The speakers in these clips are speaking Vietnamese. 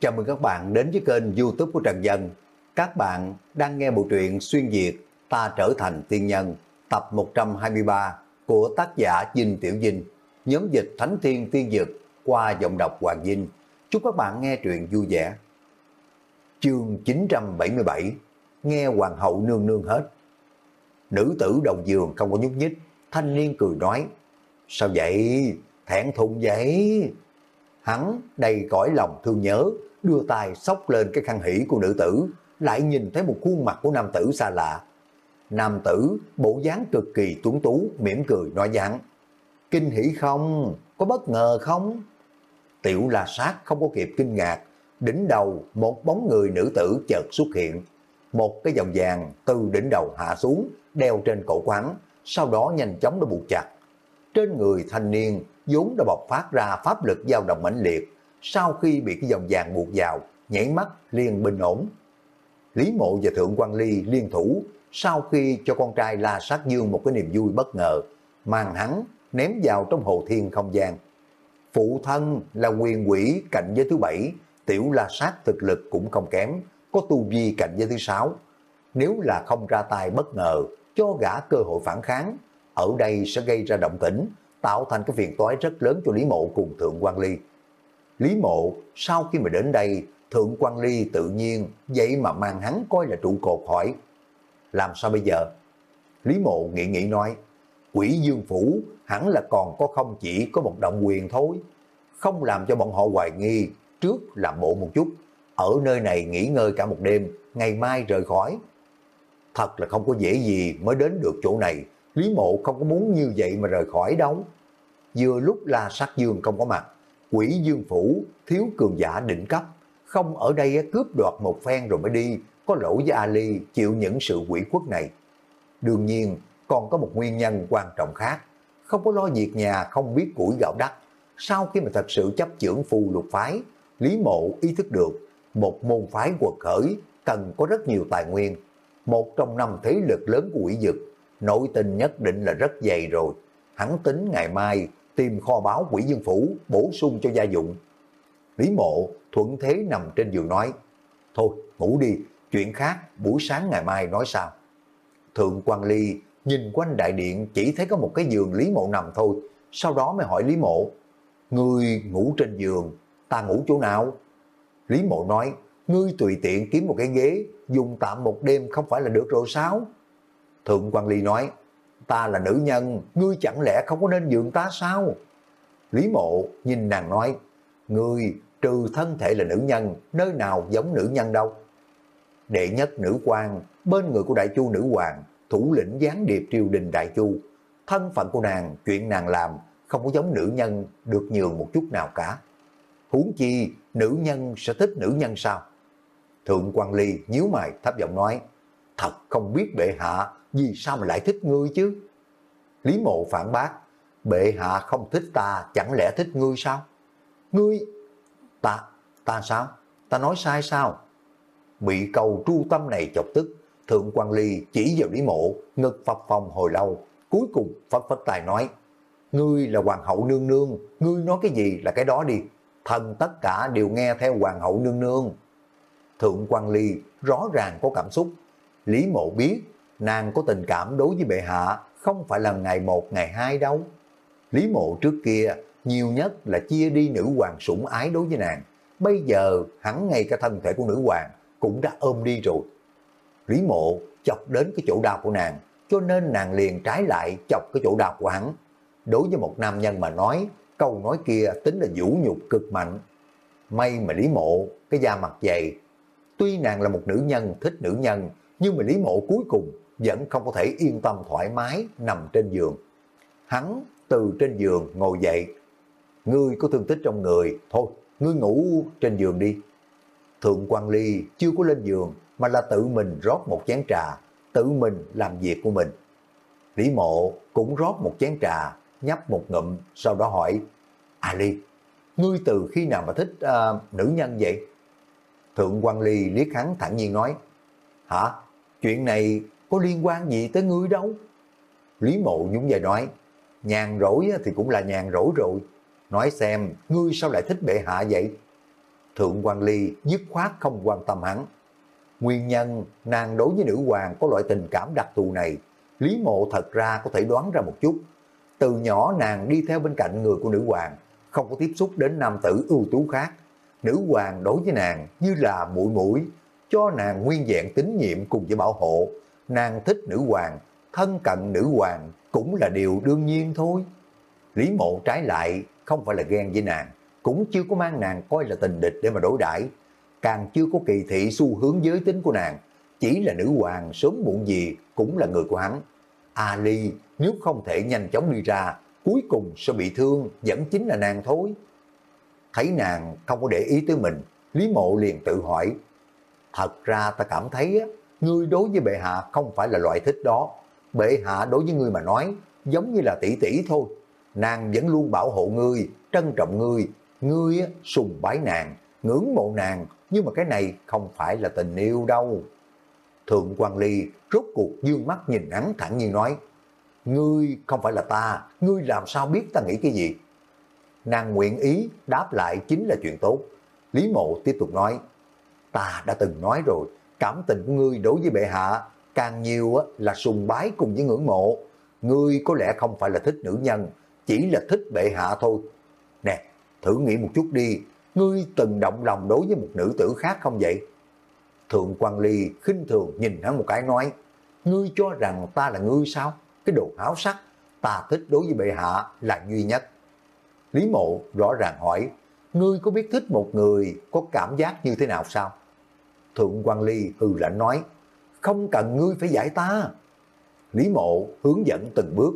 Chào mừng các bạn đến với kênh youtube của Trần Dân. Các bạn đang nghe bộ truyện Xuyên Việt Ta Trở Thành Tiên Nhân tập 123 của tác giả Dinh Tiểu Dinh, nhóm dịch Thánh Thiên Tiên Dực qua giọng đọc Hoàng Dinh. Chúc các bạn nghe truyện vui vẻ. Chương 977 Nghe Hoàng hậu nương nương hết Nữ tử đầu giường không có nhúc nhích, thanh niên cười nói Sao vậy? Thẹn thùng vậy? Hắn đầy cõi lòng thương nhớ, đưa tay xốc lên cái khăn hỉ của nữ tử, lại nhìn thấy một khuôn mặt của nam tử xa lạ. Nam tử, bộ dáng cực kỳ tuấn tú, mỉm cười nói dáng. Kinh hỉ không? Có bất ngờ không? Tiểu la sát không có kịp kinh ngạc, đỉnh đầu một bóng người nữ tử chợt xuất hiện. Một cái vòng vàng từ đỉnh đầu hạ xuống, đeo trên cổ quán, sau đó nhanh chóng đã buộc chặt. Trên người thanh niên vốn đã bộc phát ra pháp lực dao động mãnh liệt, sau khi bị cái dòng vàng buộc vào, nhảy mắt liền bình ổn. Lý Mộ và Thượng quan Ly liên thủ, sau khi cho con trai La Sát Dương một cái niềm vui bất ngờ, mang hắn ném vào trong hồ thiên không gian. Phụ thân là quyền quỷ cạnh giới thứ bảy, tiểu La Sát thực lực cũng không kém, có tu vi cạnh giới thứ sáu. Nếu là không ra tay bất ngờ, cho gã cơ hội phản kháng, ở đây sẽ gây ra động tĩnh, tạo thành cái phiền toái rất lớn cho Lý Mộ cùng Thượng quan Ly. Lý Mộ sau khi mà đến đây, Thượng quan Ly tự nhiên vậy mà mang hắn coi là trụ cột hỏi. Làm sao bây giờ? Lý Mộ nghĩ nghĩ nói, quỷ dương phủ hẳn là còn có không chỉ có một động quyền thôi. Không làm cho bọn họ hoài nghi, trước làm bộ một chút, ở nơi này nghỉ ngơi cả một đêm, ngày mai rời khỏi. Thật là không có dễ gì mới đến được chỗ này, Lý Mộ không có muốn như vậy mà rời khỏi đâu. Vừa lúc La Sát Dương không có mặt, quỷ dương phủ thiếu cường giả đỉnh cấp, không ở đây cướp đoạt một phen rồi mới đi, có lỗi với Ali chịu những sự quỷ quốc này. Đương nhiên, còn có một nguyên nhân quan trọng khác, không có lo việc nhà không biết củi gạo đắt. Sau khi mà thật sự chấp trưởng phù lục phái, Lý Mộ ý thức được một môn phái quật khởi cần có rất nhiều tài nguyên. Một trong năm thế lực lớn của quỷ dực nội tình nhất định là rất dày rồi. Hắn tính ngày mai tìm kho báo quỷ dương phủ bổ sung cho gia dụng. Lý mộ thuận thế nằm trên giường nói, thôi ngủ đi, chuyện khác buổi sáng ngày mai nói sao. Thượng quan Ly nhìn quanh đại điện chỉ thấy có một cái giường Lý mộ nằm thôi, sau đó mới hỏi Lý mộ, ngươi ngủ trên giường, ta ngủ chỗ nào? Lý mộ nói, ngươi tùy tiện kiếm một cái ghế, dùng tạm một đêm không phải là được rồi sao? Thượng quan Ly nói, ta là nữ nhân, ngươi chẳng lẽ không có nên dượng ta sao? Lý mộ nhìn nàng nói, ngươi trừ thân thể là nữ nhân, nơi nào giống nữ nhân đâu. Đệ nhất nữ quan, bên người của đại chu nữ hoàng, thủ lĩnh gián điệp triều đình đại chu. Thân phận của nàng, chuyện nàng làm, không có giống nữ nhân được nhường một chút nào cả. Huống chi, nữ nhân sẽ thích nữ nhân sao? Thượng quan Ly nhíu mày thấp giọng nói, thật không biết bệ hạ vì sao mà lại thích ngươi chứ? Lý mộ phản bác, bệ hạ không thích ta, chẳng lẽ thích ngươi sao? Ngươi, ta, ta sao? Ta nói sai sao? Bị cầu tru tâm này chọc tức, Thượng quan Ly chỉ vào Lý mộ, ngực phập phòng hồi lâu, cuối cùng phất phất tài nói, ngươi là hoàng hậu nương nương, ngươi nói cái gì là cái đó đi, thần tất cả đều nghe theo hoàng hậu nương nương. Thượng quan Ly rõ ràng có cảm xúc, Lý mộ biết nàng có tình cảm đối với bệ hạ không phải là ngày một ngày hai đâu. Lý mộ trước kia nhiều nhất là chia đi nữ hoàng sủng ái đối với nàng. Bây giờ hắn ngay cả thân thể của nữ hoàng cũng đã ôm đi rồi. Lý mộ chọc đến cái chỗ đau của nàng, cho nên nàng liền trái lại chọc cái chỗ đau của hắn. Đối với một nam nhân mà nói, câu nói kia tính là vũ nhục cực mạnh. May mà Lý mộ, cái da mặt dày. Tuy nàng là một nữ nhân thích nữ nhân, nhưng mà Lý mộ cuối cùng vẫn không có thể yên tâm thoải mái nằm trên giường. Hắn từ trên giường ngồi dậy. Ngươi có thương tích trong người, thôi, ngươi ngủ trên giường đi. Thượng quan Ly chưa có lên giường mà là tự mình rót một chén trà, tự mình làm việc của mình. Lý mộ cũng rót một chén trà, nhấp một ngụm, sau đó hỏi, À Ly, ngươi từ khi nào mà thích à, nữ nhân vậy? Thượng quan Ly liếc hắn thẳng nhiên nói, Hả? Chuyện này có liên quan gì tới ngươi đâu. Lý mộ nhúng vai nói, nhàn rỗi thì cũng là nhàn rỗi rồi. Nói xem, ngươi sao lại thích bệ hạ vậy? Thượng quan Ly dứt khoát không quan tâm hắn. Nguyên nhân nàng đối với nữ hoàng có loại tình cảm đặc thù này, Lý Mộ thật ra có thể đoán ra một chút. Từ nhỏ nàng đi theo bên cạnh người của nữ hoàng, không có tiếp xúc đến nam tử ưu tú khác. Nữ hoàng đối với nàng như là mũi mũi, cho nàng nguyên vẹn tín nhiệm cùng với bảo hộ. Nàng thích nữ hoàng, thân cận nữ hoàng cũng là điều đương nhiên thôi. Lý mộ trái lại không phải là ghen với nàng, cũng chưa có mang nàng coi là tình địch để mà đối đãi càng chưa có kỳ thị xu hướng giới tính của nàng, chỉ là nữ hoàng sớm muộn gì cũng là người của hắn. Ali nếu không thể nhanh chóng đi ra, cuối cùng sẽ bị thương vẫn chính là nàng thôi. Thấy nàng không có để ý tới mình, Lý Mộ liền tự hỏi, thật ra ta cảm thấy ngươi đối với bệ hạ không phải là loại thích đó. Bệ hạ đối với ngươi mà nói giống như là tỷ tỷ thôi. Nàng vẫn luôn bảo hộ ngươi, trân trọng ngươi, ngươi sùng bái nàng, ngưỡng mộ nàng, nhưng mà cái này không phải là tình yêu đâu. Thượng quan Ly rốt cuộc dương mắt nhìn hắn thẳng nhiên nói, ngươi không phải là ta, ngươi làm sao biết ta nghĩ cái gì? Nàng nguyện ý đáp lại chính là chuyện tốt. Lý mộ tiếp tục nói, ta đã từng nói rồi, cảm tình của ngươi đối với bệ hạ càng nhiều là sùng bái cùng với ngưỡng mộ. Ngươi có lẽ không phải là thích nữ nhân, chỉ là thích bệ hạ thôi. Nè, thử nghĩ một chút đi, ngươi từng động lòng đối với một nữ tử khác không vậy? Thượng quan Ly khinh thường nhìn hắn một cái nói, ngươi cho rằng ta là ngươi sao? Cái đồ háo sắc, ta thích đối với bệ hạ là duy nhất. Lý mộ rõ ràng hỏi, ngươi có biết thích một người có cảm giác như thế nào sao? Thượng quan Ly hừ lạnh nói, không cần ngươi phải giải ta. Lý mộ hướng dẫn từng bước,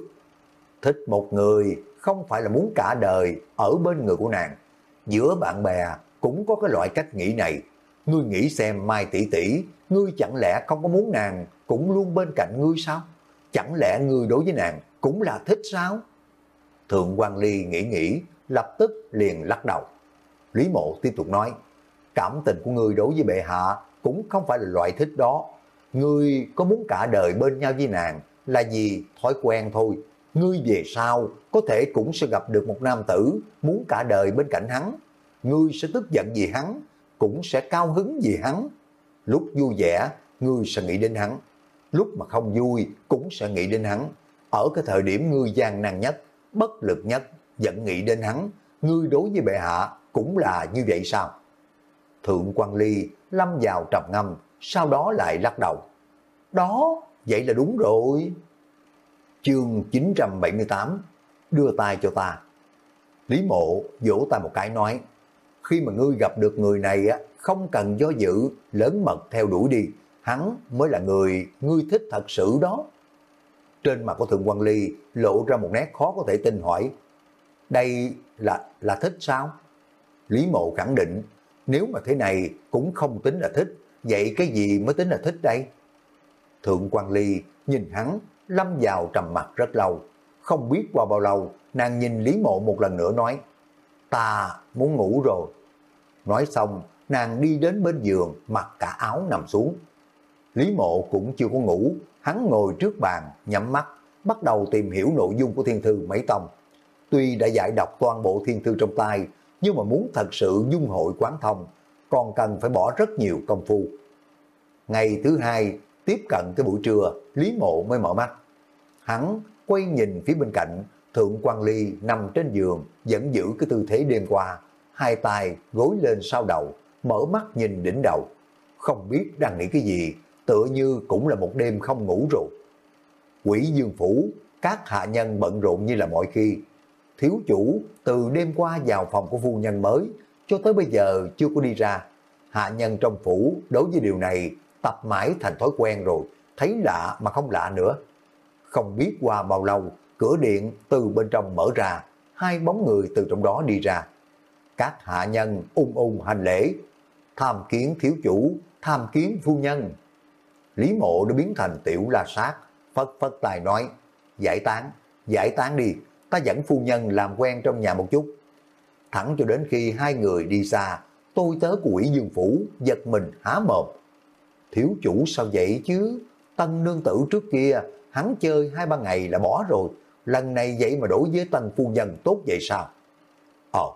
thích một người không phải là muốn cả đời ở bên người của nàng. Giữa bạn bè cũng có cái loại cách nghĩ này. Ngươi nghĩ xem Mai tỷ tỷ, ngươi chẳng lẽ không có muốn nàng cũng luôn bên cạnh ngươi sao? Chẳng lẽ ngươi đối với nàng cũng là thích sao? Thượng quan Ly nghĩ nghĩ, lập tức liền lắc đầu. Lý mộ tiếp tục nói, cảm tình của ngươi đối với bệ hạ cũng không phải là loại thích đó. Ngươi có muốn cả đời bên nhau với nàng là gì thói quen thôi. Ngươi về sau có thể cũng sẽ gặp được một nam tử muốn cả đời bên cạnh hắn. Ngươi sẽ tức giận vì hắn, cũng sẽ cao hứng vì hắn. Lúc vui vẻ, ngươi sẽ nghĩ đến hắn. Lúc mà không vui, cũng sẽ nghĩ đến hắn. Ở cái thời điểm ngươi gian nan nhất, bất lực nhất, vẫn nghĩ đến hắn. Ngươi đối với bệ hạ cũng là như vậy sao? Thượng quan Ly lâm vào trầm ngâm, sau đó lại lắc đầu. Đó, vậy là đúng rồi. Chương 978 Đưa tay cho ta Lý mộ vỗ tay một cái nói Khi mà ngươi gặp được người này á không cần do dự, lớn mật theo đuổi đi, hắn mới là người ngươi thích thật sự đó. Trên mặt của Thượng quan Ly lộ ra một nét khó có thể tin hỏi, đây là là thích sao? Lý mộ khẳng định, nếu mà thế này cũng không tính là thích, vậy cái gì mới tính là thích đây? Thượng quan Ly nhìn hắn, lâm vào trầm mặt rất lâu. Không biết qua bao lâu, nàng nhìn Lý Mộ một lần nữa nói, ta muốn ngủ rồi. Nói xong, nàng đi đến bên giường, mặc cả áo nằm xuống. Lý Mộ cũng chưa có ngủ, hắn ngồi trước bàn, nhắm mắt, bắt đầu tìm hiểu nội dung của thiên thư mấy tông. Tuy đã giải đọc toàn bộ thiên thư trong tay, nhưng mà muốn thật sự dung hội quán thông, còn cần phải bỏ rất nhiều công phu. Ngày thứ hai, tiếp cận cái buổi trưa, Lý Mộ mới mở mắt. Hắn quay nhìn phía bên cạnh, Thượng quan Ly nằm trên giường, vẫn giữ cái tư thế đêm qua, hai tay gối lên sau đầu, mở mắt nhìn đỉnh đầu. Không biết đang nghĩ cái gì, tựa như cũng là một đêm không ngủ rồi. Quỷ dương phủ, các hạ nhân bận rộn như là mọi khi. Thiếu chủ từ đêm qua vào phòng của phu nhân mới, cho tới bây giờ chưa có đi ra. Hạ nhân trong phủ đối với điều này tập mãi thành thói quen rồi, thấy lạ mà không lạ nữa. Không biết qua bao lâu, cửa điện từ bên trong mở ra, hai bóng người từ trong đó đi ra. Các hạ nhân ung ung hành lễ, tham kiến thiếu chủ, tham kiến phu nhân. Lý mộ đã biến thành tiểu la sát, phất phất tài nói, giải tán, giải tán đi, ta dẫn phu nhân làm quen trong nhà một chút. Thẳng cho đến khi hai người đi xa, tôi tớ của quỷ dương phủ giật mình há mồm. Thiếu chủ sao vậy chứ? Tân nương tử trước kia, hắn chơi hai ba ngày là bỏ rồi. Lần này vậy mà đối với tân phu nhân tốt vậy sao? Ồ,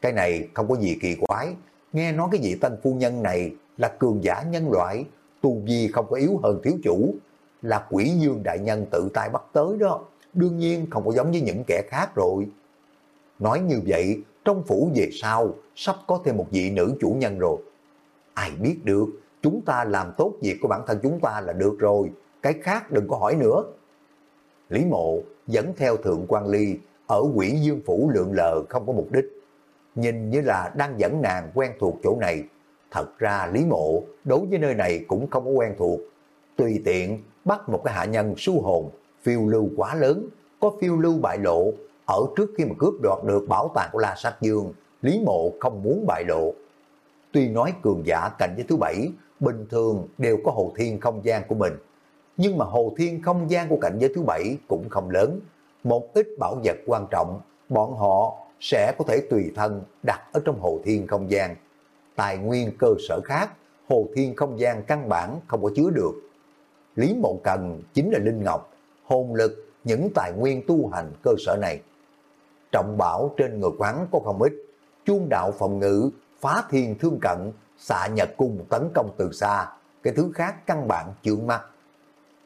cái này không có gì kỳ quái. nghe nói cái vị tân phu nhân này là cường giả nhân loại, tu vi không có yếu hơn thiếu chủ, là quỷ dương đại nhân tự tay bắt tới đó, đương nhiên không có giống như những kẻ khác rồi. Nói như vậy, trong phủ về sau, sắp có thêm một vị nữ chủ nhân rồi. Ai biết được, chúng ta làm tốt việc của bản thân chúng ta là được rồi, cái khác đừng có hỏi nữa. Lý mộ dẫn theo thượng quan ly ở quỷ dương phủ lượng lờ không có mục đích. Nhìn như là đang dẫn nàng quen thuộc chỗ này. Thật ra Lý mộ đối với nơi này cũng không có quen thuộc. Tùy tiện bắt một cái hạ nhân su hồn, phiêu lưu quá lớn, có phiêu lưu bại lộ. Ở trước khi mà cướp đoạt được bảo tàng của La Sát Dương, Lý mộ không muốn bại lộ. Tuy nói cường giả cạnh giới thứ bảy, bình thường đều có hồ thiên không gian của mình. Nhưng mà hồ thiên không gian của cảnh giới thứ bảy cũng không lớn. Một ít bảo vật quan trọng, bọn họ sẽ có thể tùy thân đặt ở trong hồ thiên không gian. Tài nguyên cơ sở khác, hồ thiên không gian căn bản không có chứa được. Lý Mộ Cần chính là Linh Ngọc, hồn lực, những tài nguyên tu hành cơ sở này. Trọng bảo trên người quán có không ít, chuông đạo phòng ngự, phá thiên thương cận, xạ nhật cung tấn công từ xa, cái thứ khác căn bản chướng mắt.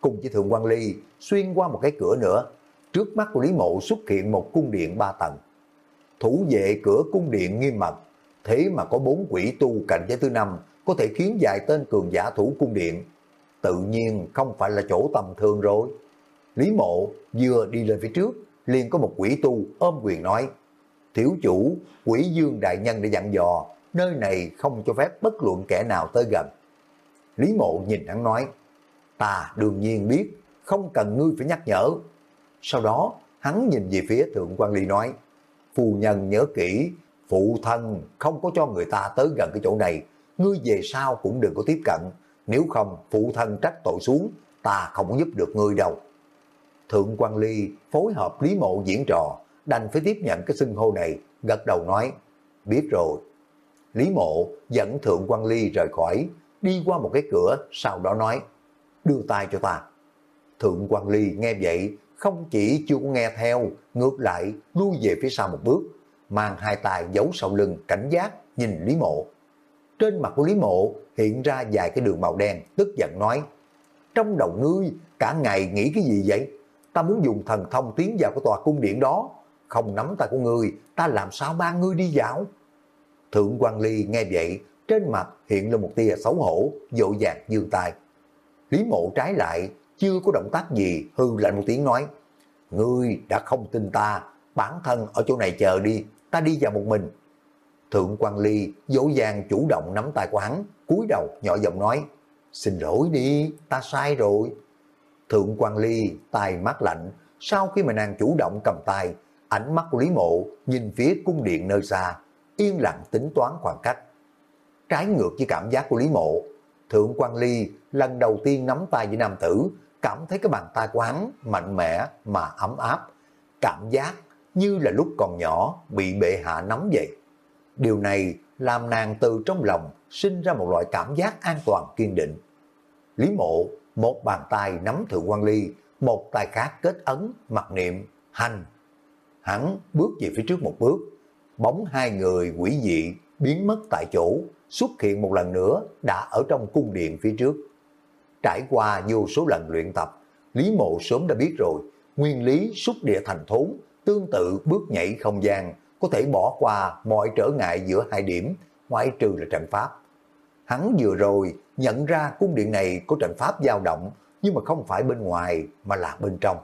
Cùng với Thượng quan Ly xuyên qua một cái cửa nữa, trước mắt của Lý Mộ xuất hiện một cung điện ba tầng. Thủ vệ cửa cung điện nghiêm mật, thế mà có bốn quỷ tu cạnh giới thứ năm có thể khiến vài tên cường giả thủ cung điện. Tự nhiên không phải là chỗ tầm thường rồi. Lý Mộ vừa đi lên phía trước, liền có một quỷ tu ôm quyền nói, Thiếu chủ, quỷ dương đại nhân đã dặn dò, nơi này không cho phép bất luận kẻ nào tới gần. Lý Mộ nhìn hắn nói, ta đương nhiên biết, không cần ngươi phải nhắc nhở. Sau đó, hắn nhìn về phía Thượng quan Ly nói, phu nhân nhớ kỹ, phụ thân không có cho người ta tới gần cái chỗ này, ngươi về sau cũng đừng có tiếp cận, nếu không phụ thân trách tội xuống, ta không có giúp được ngươi đâu. Thượng quan Ly phối hợp Lý Mộ diễn trò, đành phải tiếp nhận cái xưng hô này, gật đầu nói, biết rồi. Lý Mộ dẫn Thượng quan Ly rời khỏi, đi qua một cái cửa, sau đó nói, đưa tay cho ta. Thượng quan Ly nghe vậy, không chỉ chưa có nghe theo, ngược lại lui về phía sau một bước, mang hai tay giấu sau lưng, cảnh giác, nhìn Lý Mộ. Trên mặt của Lý Mộ hiện ra vài cái đường màu đen, tức giận nói, trong đầu ngươi cả ngày nghĩ cái gì vậy? Ta muốn dùng thần thông tiến vào cái tòa cung điện đó, không nắm tay của ngươi, ta làm sao ba ngươi đi dạo? Thượng quan Ly nghe vậy, trên mặt hiện lên một tia xấu hổ, dội vàng dương tay. Lý mộ trái lại, chưa có động tác gì, hư lạnh một tiếng nói, Ngươi đã không tin ta, bản thân ở chỗ này chờ đi, ta đi vào một mình. Thượng quan Ly dỗ dàng chủ động nắm tay của hắn, cúi đầu nhỏ giọng nói, xin lỗi đi, ta sai rồi. Thượng quan Ly tay mắt lạnh, sau khi mà nàng chủ động cầm tay, ánh mắt của Lý Mộ nhìn phía cung điện nơi xa, yên lặng tính toán khoảng cách. Trái ngược với cảm giác của Lý Mộ, Thượng quan Ly lần đầu tiên nắm tay với nam tử, cảm thấy cái bàn tay của hắn mạnh mẽ mà ấm áp, cảm giác như là lúc còn nhỏ bị bệ hạ nắm vậy. Điều này làm nàng từ trong lòng sinh ra một loại cảm giác an toàn kiên định. Lý mộ, một bàn tay nắm thượng quan ly, một tay khác kết ấn, mặc niệm, hành. Hắn bước về phía trước một bước, bóng hai người quỷ dị biến mất tại chỗ, xuất hiện một lần nữa đã ở trong cung điện phía trước. Trải qua vô số lần luyện tập, Lý Mộ sớm đã biết rồi, nguyên lý xúc địa thành thốn, tương tự bước nhảy không gian, có thể bỏ qua mọi trở ngại giữa hai điểm, ngoại trừ là trận pháp. Hắn vừa rồi nhận ra cung điện này có trận pháp dao động, nhưng mà không phải bên ngoài mà là bên trong.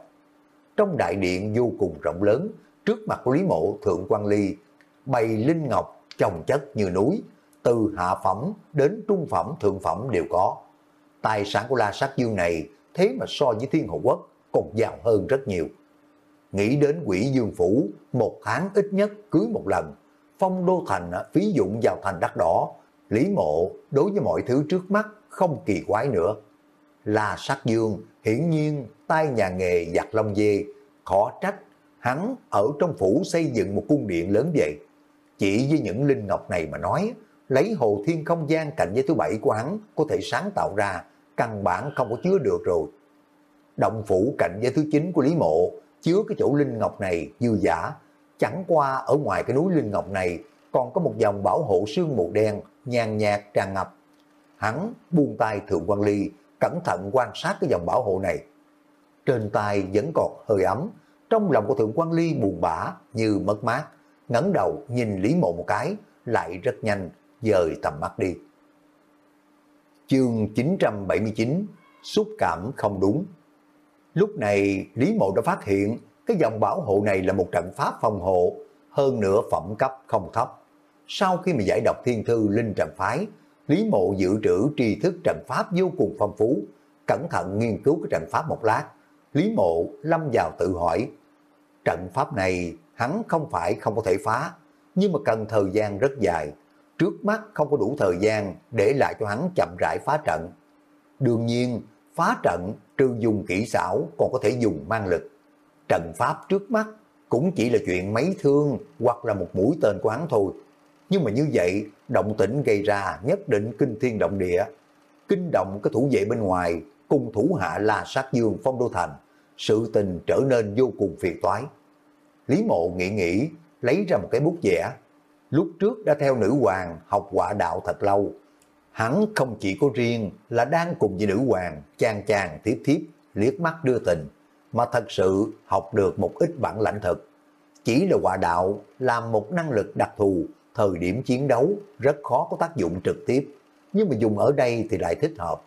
Trong đại điện vô cùng rộng lớn, trước mặt Lý Mộ Thượng quan Ly, bày linh ngọc chồng chất như núi, từ hạ phẩm đến trung phẩm thượng phẩm đều có. Tài sản của La Sát Dương này thế mà so với Thiên Hậu Quốc còn giàu hơn rất nhiều. Nghĩ đến quỷ dương phủ, một tháng ít nhất cưới một lần. Phong Đô Thành phí dụng vào thành đắt đỏ. Lý mộ đối với mọi thứ trước mắt không kỳ quái nữa. là Sát Dương hiển nhiên tay nhà nghề giặt lông dê, khó trách hắn ở trong phủ xây dựng một cung điện lớn vậy. Chỉ với những linh ngọc này mà nói, lấy hồ thiên không gian cạnh với thứ bảy của hắn có thể sáng tạo ra, căn bản không có chứa được rồi. Động phủ cạnh với thứ chín của Lý Mộ chứa cái chỗ linh ngọc này dư giả, chẳng qua ở ngoài cái núi linh ngọc này còn có một dòng bảo hộ sương mù đen nhàn nhạt tràn ngập. Hắn buông tay Thượng quan Ly, cẩn thận quan sát cái dòng bảo hộ này. Trên tay vẫn còn hơi ấm, trong lòng của Thượng quan Ly buồn bã như mất mát, ngẩng đầu nhìn Lý Mộ một cái, lại rất nhanh, dời tầm mắt đi. Chương 979 Xúc cảm không đúng Lúc này Lý Mộ đã phát hiện cái dòng bảo hộ này là một trận pháp phòng hộ, hơn nữa phẩm cấp không thấp. Sau khi mà giải đọc thiên thư linh trận phái, Lý Mộ dự trữ tri thức trận pháp vô cùng phong phú, cẩn thận nghiên cứu cái trận pháp một lát. Lý Mộ lâm vào tự hỏi, trận pháp này hắn không phải không có thể phá, nhưng mà cần thời gian rất dài. Trước mắt không có đủ thời gian để lại cho hắn chậm rãi phá trận. Đương nhiên, phá trận trừ dùng kỹ xảo còn có thể dùng mang lực. Trận pháp trước mắt cũng chỉ là chuyện mấy thương hoặc là một mũi tên của hắn thôi. Nhưng mà như vậy, động tĩnh gây ra nhất định kinh thiên động địa. Kinh động cái thủ vệ bên ngoài cùng thủ hạ là sát dương phong đô thành. Sự tình trở nên vô cùng phiền toái. Lý mộ nghĩ nghĩ, lấy ra một cái bút vẽ. Lúc trước đã theo nữ hoàng học quả đạo thật lâu. Hắn không chỉ có riêng là đang cùng với nữ hoàng chàng chàng tiếp thiếp liếc mắt đưa tình, mà thật sự học được một ít bản lãnh thực. Chỉ là quả đạo làm một năng lực đặc thù, thời điểm chiến đấu rất khó có tác dụng trực tiếp, nhưng mà dùng ở đây thì lại thích hợp.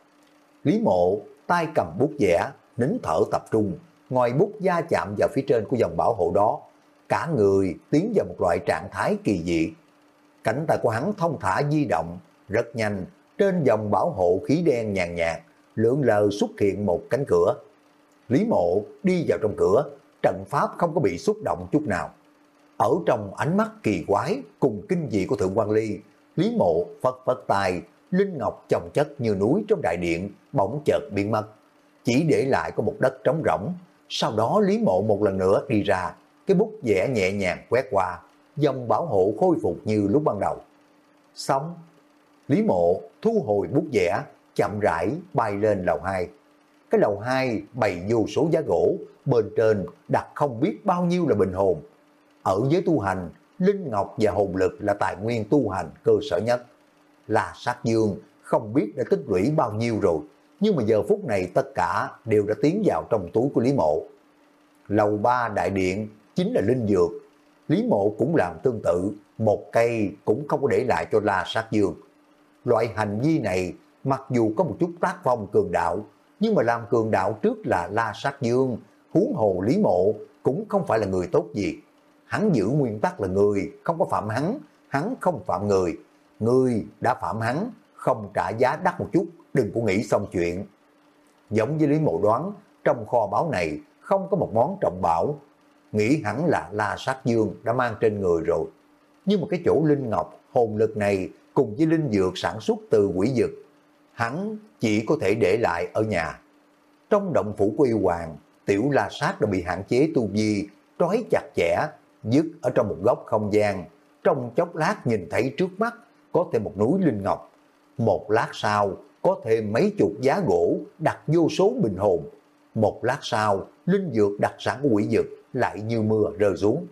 Lý mộ tay cầm bút vẽ, nín thở tập trung, ngoài bút da chạm vào phía trên của dòng bảo hộ đó, cả người tiến vào một loại trạng thái kỳ dị. Cảnh tay của hắn thông thả di động, rất nhanh, trên dòng bảo hộ khí đen nhàn nhạt, lượn lờ xuất hiện một cánh cửa. Lý mộ đi vào trong cửa, trận pháp không có bị xúc động chút nào. Ở trong ánh mắt kỳ quái cùng kinh dị của Thượng quan Ly, Lý mộ phất phất tài, linh ngọc chồng chất như núi trong đại điện, bỗng chợt biến mất. Chỉ để lại có một đất trống rỗng, sau đó Lý mộ một lần nữa đi ra, cái bút vẽ nhẹ nhàng quét qua, dòng bảo hộ khôi phục như lúc ban đầu. Xong, Lý mộ thu hồi bút vẽ, chậm rãi bay lên lầu 2. Cái lầu 2 bày vô số giá gỗ, bên trên đặt không biết bao nhiêu là bình hồn. Ở giới tu hành, linh ngọc và hồn lực là tài nguyên tu hành cơ sở nhất. Là sát dương, không biết đã tích lũy bao nhiêu rồi, nhưng mà giờ phút này tất cả đều đã tiến vào trong túi của Lý Mộ. Lầu ba đại điện chính là linh dược. Lý Mộ cũng làm tương tự, một cây cũng không có để lại cho La Sát Dương. Loại hành vi này mặc dù có một chút tác phong cường đạo, nhưng mà làm cường đạo trước là La Sát Dương, huống hồ Lý Mộ cũng không phải là người tốt gì. Hắn giữ nguyên tắc là người, không có phạm hắn, hắn không phạm người. Người đã phạm hắn, không trả giá đắt một chút, đừng có nghĩ xong chuyện. Giống với Lý Mộ đoán, trong kho báo này không có một món trọng bảo, nghĩ hẳn là La Sát Dương đã mang trên người rồi. Nhưng mà cái chỗ Linh Ngọc, hồn lực này cùng với linh dược sản xuất từ quỷ dực, hắn chỉ có thể để lại ở nhà. Trong động phủ của yêu hoàng, tiểu la sát đã bị hạn chế tu vi, trói chặt chẽ, dứt ở trong một góc không gian. Trong chốc lát nhìn thấy trước mắt có thêm một núi linh ngọc. Một lát sau có thêm mấy chục giá gỗ đặt vô số bình hồn. Một lát sau, linh dược đặc sản của quỷ dược lại như mưa rơi xuống.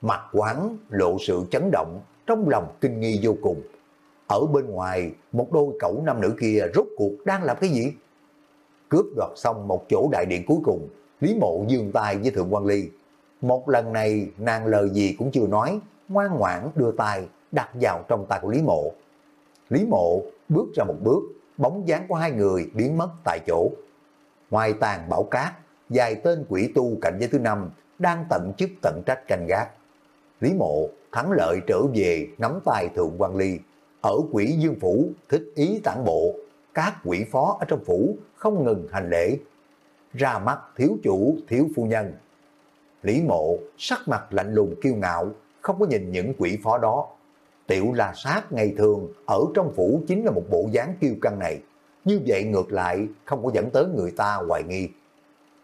Mặt quán lộ sự chấn động, trong lòng kinh nghi vô cùng. Ở bên ngoài, một đôi cậu nam nữ kia rốt cuộc đang làm cái gì? Cướp đoạt xong một chỗ đại điện cuối cùng, Lý Mộ dương tay với Thượng quan Ly. Một lần này nàng lời gì cũng chưa nói, ngoan ngoãn đưa tay đặt vào trong tay của Lý Mộ. Lý Mộ bước ra một bước, bóng dáng của hai người biến mất tại chỗ. Ngoài tàn bảo cát, vài tên quỷ tu cảnh giới thứ năm đang tận chức tận trách canh gác. Lý Mộ thắng lợi trở về nắm tay Thượng quan Ly, ở quỷ dương phủ thích ý tản bộ, các quỷ phó ở trong phủ không ngừng hành lễ. Ra mắt thiếu chủ, thiếu phu nhân. Lý mộ sắc mặt lạnh lùng kiêu ngạo, không có nhìn những quỷ phó đó. Tiểu là sát ngày thường ở trong phủ chính là một bộ dáng kiêu căng này. Như vậy ngược lại không có dẫn tới người ta hoài nghi.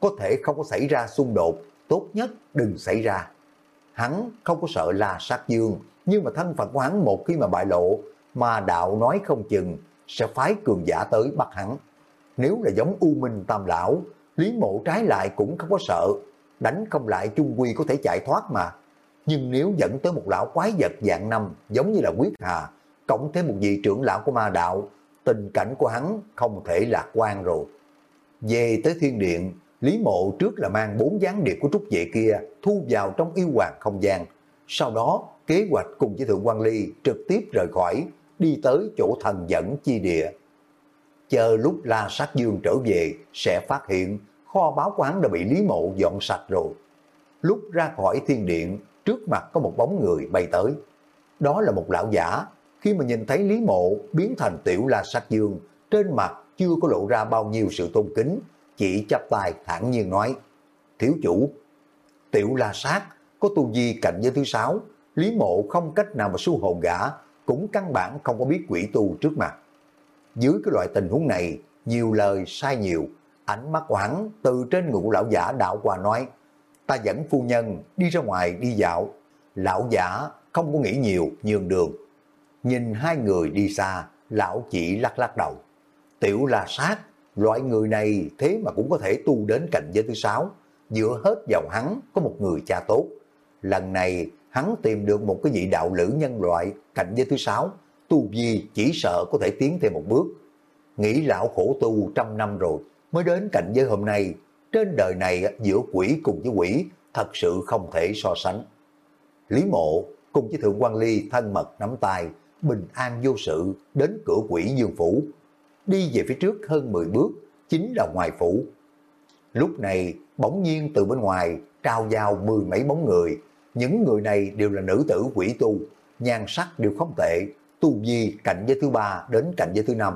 Có thể không có xảy ra xung đột, tốt nhất đừng xảy ra. Hắn không có sợ là sát dương, nhưng mà thân phận của hắn một khi mà bại lộ mà đạo nói không chừng sẽ phái cường giả tới bắt hắn. Nếu là giống U Minh Tam Lão, Lý Mộ trái lại cũng không có sợ, đánh không lại chung quy có thể chạy thoát mà. Nhưng nếu dẫn tới một lão quái vật dạng năm giống như là quyết hà, cộng thêm một vị trưởng lão của ma đạo, tình cảnh của hắn không thể lạc quan rồi. Về tới thiên điện, Lý Mộ trước là mang bốn gián điệp của trúc vệ kia thu vào trong yêu hoàng không gian. Sau đó, kế hoạch cùng với Thượng quan Ly trực tiếp rời khỏi, đi tới chỗ thần dẫn chi địa. Chờ lúc La Sát Dương trở về, sẽ phát hiện kho báo quán đã bị Lý Mộ dọn sạch rồi. Lúc ra khỏi thiên điện, trước mặt có một bóng người bay tới. Đó là một lão giả, khi mà nhìn thấy Lý Mộ biến thành tiểu La Sát Dương, trên mặt chưa có lộ ra bao nhiêu sự tôn kính, chỉ chắp tay thản nhiên nói, thiếu chủ, tiểu La Sát có tu vi cạnh giới thứ sáu, Lý Mộ không cách nào mà su hồn gã, cũng căn bản không có biết quỷ tu trước mặt. Dưới cái loại tình huống này, nhiều lời sai nhiều, ánh mắt của hắn từ trên ngũ lão giả đạo qua nói, ta dẫn phu nhân đi ra ngoài đi dạo. Lão giả không có nghĩ nhiều, nhường đường. Nhìn hai người đi xa, lão chỉ lắc lắc đầu. Tiểu là sát, loại người này thế mà cũng có thể tu đến cảnh giới thứ sáu. Dựa hết vào hắn có một người cha tốt. Lần này hắn tìm được một cái vị đạo lữ nhân loại cảnh giới thứ sáu. Tu vi chỉ sợ có thể tiến thêm một bước. Nghĩ lão khổ tu trăm năm rồi mới đến cạnh giới hôm nay trên đời này giữa quỷ cùng với quỷ thật sự không thể so sánh. Lý mộ cùng với Thượng quan Ly thân mật nắm tay, bình an vô sự đến cửa quỷ dương phủ. Đi về phía trước hơn 10 bước, chính là ngoài phủ. Lúc này, bỗng nhiên từ bên ngoài trao giao mười mấy bóng người. Những người này đều là nữ tử quỷ tu, nhan sắc đều không tệ, tu vi cạnh giới thứ ba đến cạnh giới thứ năm.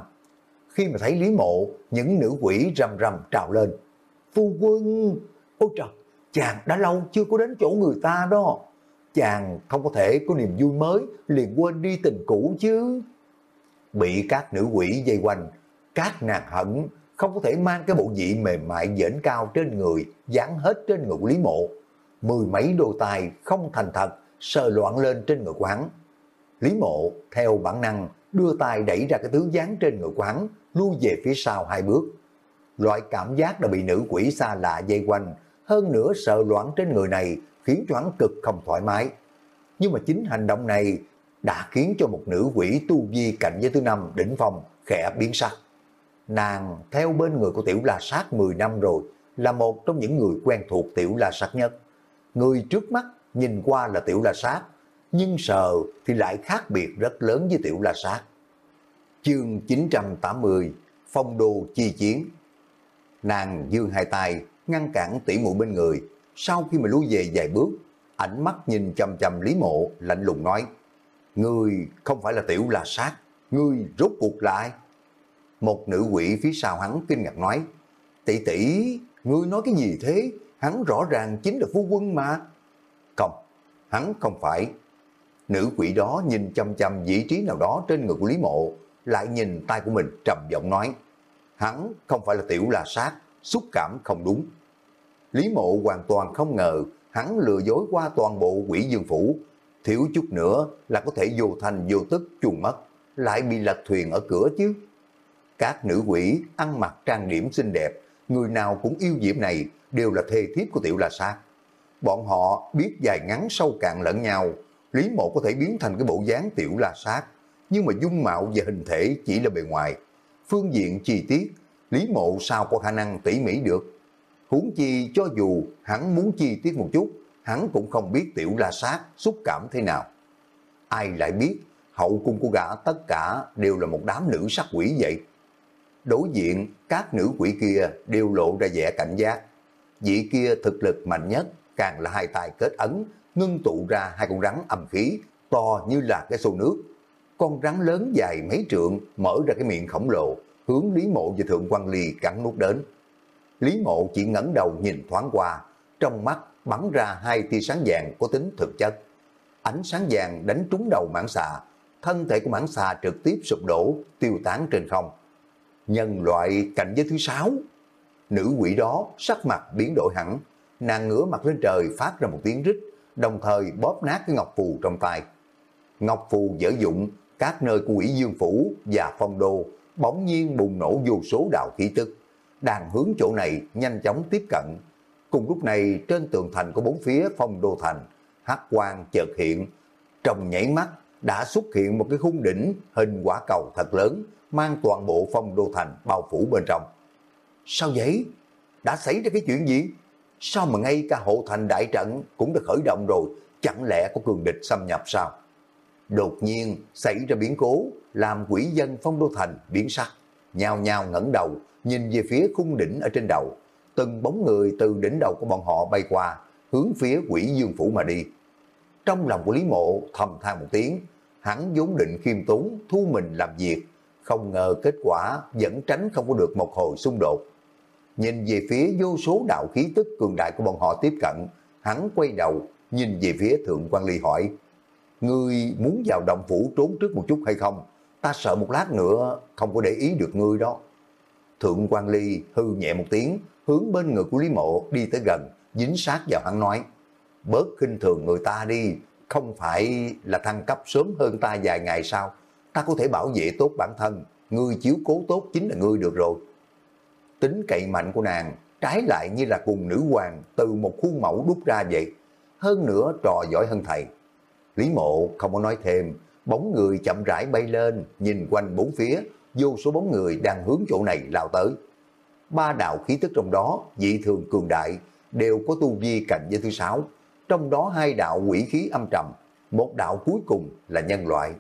Khi mà thấy Lý Mộ, những nữ quỷ rầm rầm trào lên, phu quân, ôi trời, chàng đã lâu chưa có đến chỗ người ta đó. Chàng không có thể có niềm vui mới, liền quên đi tình cũ chứ. Bị các nữ quỷ dây quanh, các nàng hận, không có thể mang cái bộ dị mềm mại dễn cao trên người, dán hết trên ngực Lý Mộ. Mười mấy đôi tài không thành thật, sờ loạn lên trên người quán. Lý Mộ theo bản năng đưa tay đẩy ra cái thứ dán trên người quán, lui về phía sau hai bước loại cảm giác đã bị nữ quỷ xa lạ dây quanh, hơn nữa sợ loạn trên người này khiến cho hắn cực không thoải mái. Nhưng mà chính hành động này đã khiến cho một nữ quỷ tu vi cạnh với thứ năm đỉnh phòng khẽ biến sắc. Nàng theo bên người của Tiểu La Sát 10 năm rồi, là một trong những người quen thuộc Tiểu La Sát nhất. Người trước mắt nhìn qua là Tiểu La Sát, nhưng sờ thì lại khác biệt rất lớn với Tiểu La Sát. Chương 980 Phong đô chi chiến Nàng dương hai tay, ngăn cản tỉ muội bên người. Sau khi mà lui về vài bước, ánh mắt nhìn chầm chầm Lý Mộ, lạnh lùng nói, Ngươi không phải là tiểu là sát, ngươi rốt cuộc lại. Một nữ quỷ phía sau hắn kinh ngạc nói, tỷ tỷ, ngươi nói cái gì thế? Hắn rõ ràng chính là phu quân mà. Không, hắn không phải. Nữ quỷ đó nhìn chăm chăm vị trí nào đó trên người của Lý Mộ, lại nhìn tay của mình trầm giọng nói, hắn không phải là tiểu là sát, xúc cảm không đúng. Lý mộ hoàn toàn không ngờ hắn lừa dối qua toàn bộ quỷ dương phủ, thiếu chút nữa là có thể vô thành vô tức chuồn mất, lại bị lật thuyền ở cửa chứ. Các nữ quỷ ăn mặc trang điểm xinh đẹp, người nào cũng yêu diễm này đều là thê thiếp của tiểu là sát. Bọn họ biết dài ngắn sâu cạn lẫn nhau, Lý mộ có thể biến thành cái bộ dáng tiểu la sát, nhưng mà dung mạo và hình thể chỉ là bề ngoài, phương diện chi tiết, Lý Mộ sao có khả năng tỉ mỉ được. Huống chi cho dù hắn muốn chi tiết một chút, hắn cũng không biết tiểu la sát xúc cảm thế nào. Ai lại biết hậu cung của gã tất cả đều là một đám nữ sắc quỷ vậy. Đối diện, các nữ quỷ kia đều lộ ra vẻ cảnh giác. Vị kia thực lực mạnh nhất, càng là hai tay kết ấn, ngưng tụ ra hai con rắn âm khí, to như là cái xô nước, con rắn lớn dài mấy trượng mở ra cái miệng khổng lồ, hướng Lý Mộ và Thượng quan Ly cắn nuốt đến. Lý Mộ chỉ ngẩng đầu nhìn thoáng qua, trong mắt bắn ra hai tia sáng vàng có tính thực chất. Ánh sáng vàng đánh trúng đầu mãng xà, thân thể của mãng xà trực tiếp sụp đổ, tiêu tán trên không. Nhân loại cảnh giới thứ sáu, nữ quỷ đó sắc mặt biến đổi hẳn, nàng ngửa mặt lên trời phát ra một tiếng rít, đồng thời bóp nát cái ngọc phù trong tay. Ngọc phù dở dụng các nơi của quỷ dương phủ và phong đô bỗng nhiên bùng nổ vô số đạo khí tức, đang hướng chỗ này nhanh chóng tiếp cận. Cùng lúc này trên tường thành của bốn phía phong đô thành, hắc quang chợt hiện, trong nhảy mắt đã xuất hiện một cái khung đỉnh hình quả cầu thật lớn, mang toàn bộ phong đô thành bao phủ bên trong. Sao vậy? Đã xảy ra cái chuyện gì? Sao mà ngay cả hộ thành đại trận cũng đã khởi động rồi, chẳng lẽ có cường địch xâm nhập sao? Đột nhiên xảy ra biến cố, làm quỷ dân phong đô thành biến sắc, nhao nhao ngẩng đầu, nhìn về phía khung đỉnh ở trên đầu. Từng bóng người từ đỉnh đầu của bọn họ bay qua, hướng phía quỷ dương phủ mà đi. Trong lòng của Lý Mộ thầm than một tiếng, hắn vốn định khiêm tốn thu mình làm việc, không ngờ kết quả vẫn tránh không có được một hồi xung đột. Nhìn về phía vô số đạo khí tức cường đại của bọn họ tiếp cận, hắn quay đầu, nhìn về phía Thượng quan Ly hỏi, Ngươi muốn vào động phủ trốn trước một chút hay không? Ta sợ một lát nữa không có để ý được ngươi đó. Thượng quan Ly hư nhẹ một tiếng, hướng bên người của Lý Mộ đi tới gần, dính sát vào hắn nói, bớt khinh thường người ta đi, không phải là thăng cấp sớm hơn ta vài ngày sao? Ta có thể bảo vệ tốt bản thân, ngươi chiếu cố tốt chính là ngươi được rồi. Tính cậy mạnh của nàng trái lại như là cùng nữ hoàng từ một khuôn mẫu đúc ra vậy. Hơn nữa trò giỏi hơn thầy. Lý mộ không có nói thêm, bóng người chậm rãi bay lên, nhìn quanh bốn phía, vô số bóng người đang hướng chỗ này lao tới. Ba đạo khí tức trong đó, dị thường cường đại, đều có tu vi cạnh giới thứ sáu. Trong đó hai đạo quỷ khí âm trầm, một đạo cuối cùng là nhân loại.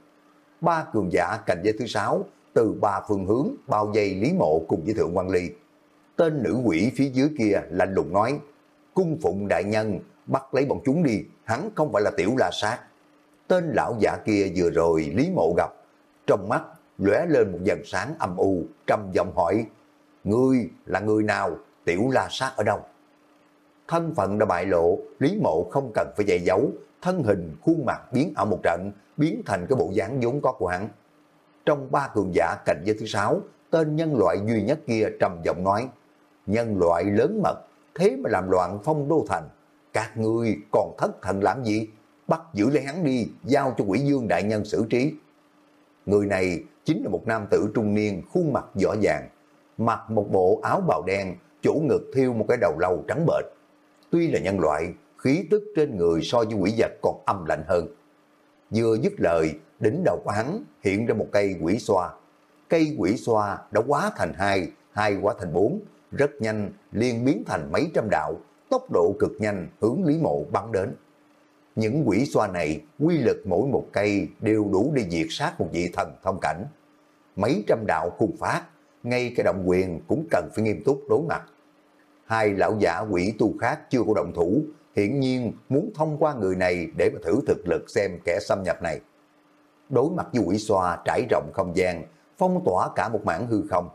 Ba cường giả cạnh giới thứ sáu, từ ba phương hướng bao vây Lý Mộ cùng với Thượng quan Ly. Tên nữ quỷ phía dưới kia lạnh lùng nói, cung phụng đại nhân, bắt lấy bọn chúng đi, hắn không phải là tiểu la sát. Tên lão giả kia vừa rồi Lý Mộ gặp, trong mắt lóe lên một dần sáng âm u, trầm giọng hỏi, Ngươi là người nào, tiểu la sát ở đâu? Thân phận đã bại lộ, Lý Mộ không cần phải che giấu, thân hình, khuôn mặt biến ở một trận, biến thành cái bộ dáng vốn có của hắn. Trong ba cường giả cạnh giới thứ sáu, tên nhân loại duy nhất kia trầm giọng nói, nhân loại lớn mật, thế mà làm loạn phong đô thành. Các ngươi còn thất thần làm gì? Bắt giữ lấy hắn đi, giao cho quỷ dương đại nhân xử trí. Người này chính là một nam tử trung niên, khuôn mặt rõ ràng, mặc một bộ áo bào đen, chủ ngực thiêu một cái đầu lâu trắng bệch. Tuy là nhân loại, khí tức trên người so với quỷ vật còn âm lạnh hơn. Vừa dứt lời, đỉnh đầu của hắn hiện ra một cây quỷ xoa. Cây quỷ xoa đã quá thành hai, hai quá thành bốn, rất nhanh liên biến thành mấy trăm đạo, tốc độ cực nhanh hướng Lý Mộ bắn đến. Những quỷ xoa này, quy lực mỗi một cây đều đủ để diệt sát một vị thần thông cảnh. Mấy trăm đạo cùng phát, ngay cái động quyền cũng cần phải nghiêm túc đối mặt. Hai lão giả quỷ tu khác chưa có động thủ, hiển nhiên muốn thông qua người này để mà thử thực lực xem kẻ xâm nhập này. Đối mặt với quỷ xoa trải rộng không gian, phong tỏa cả một mảng hư không.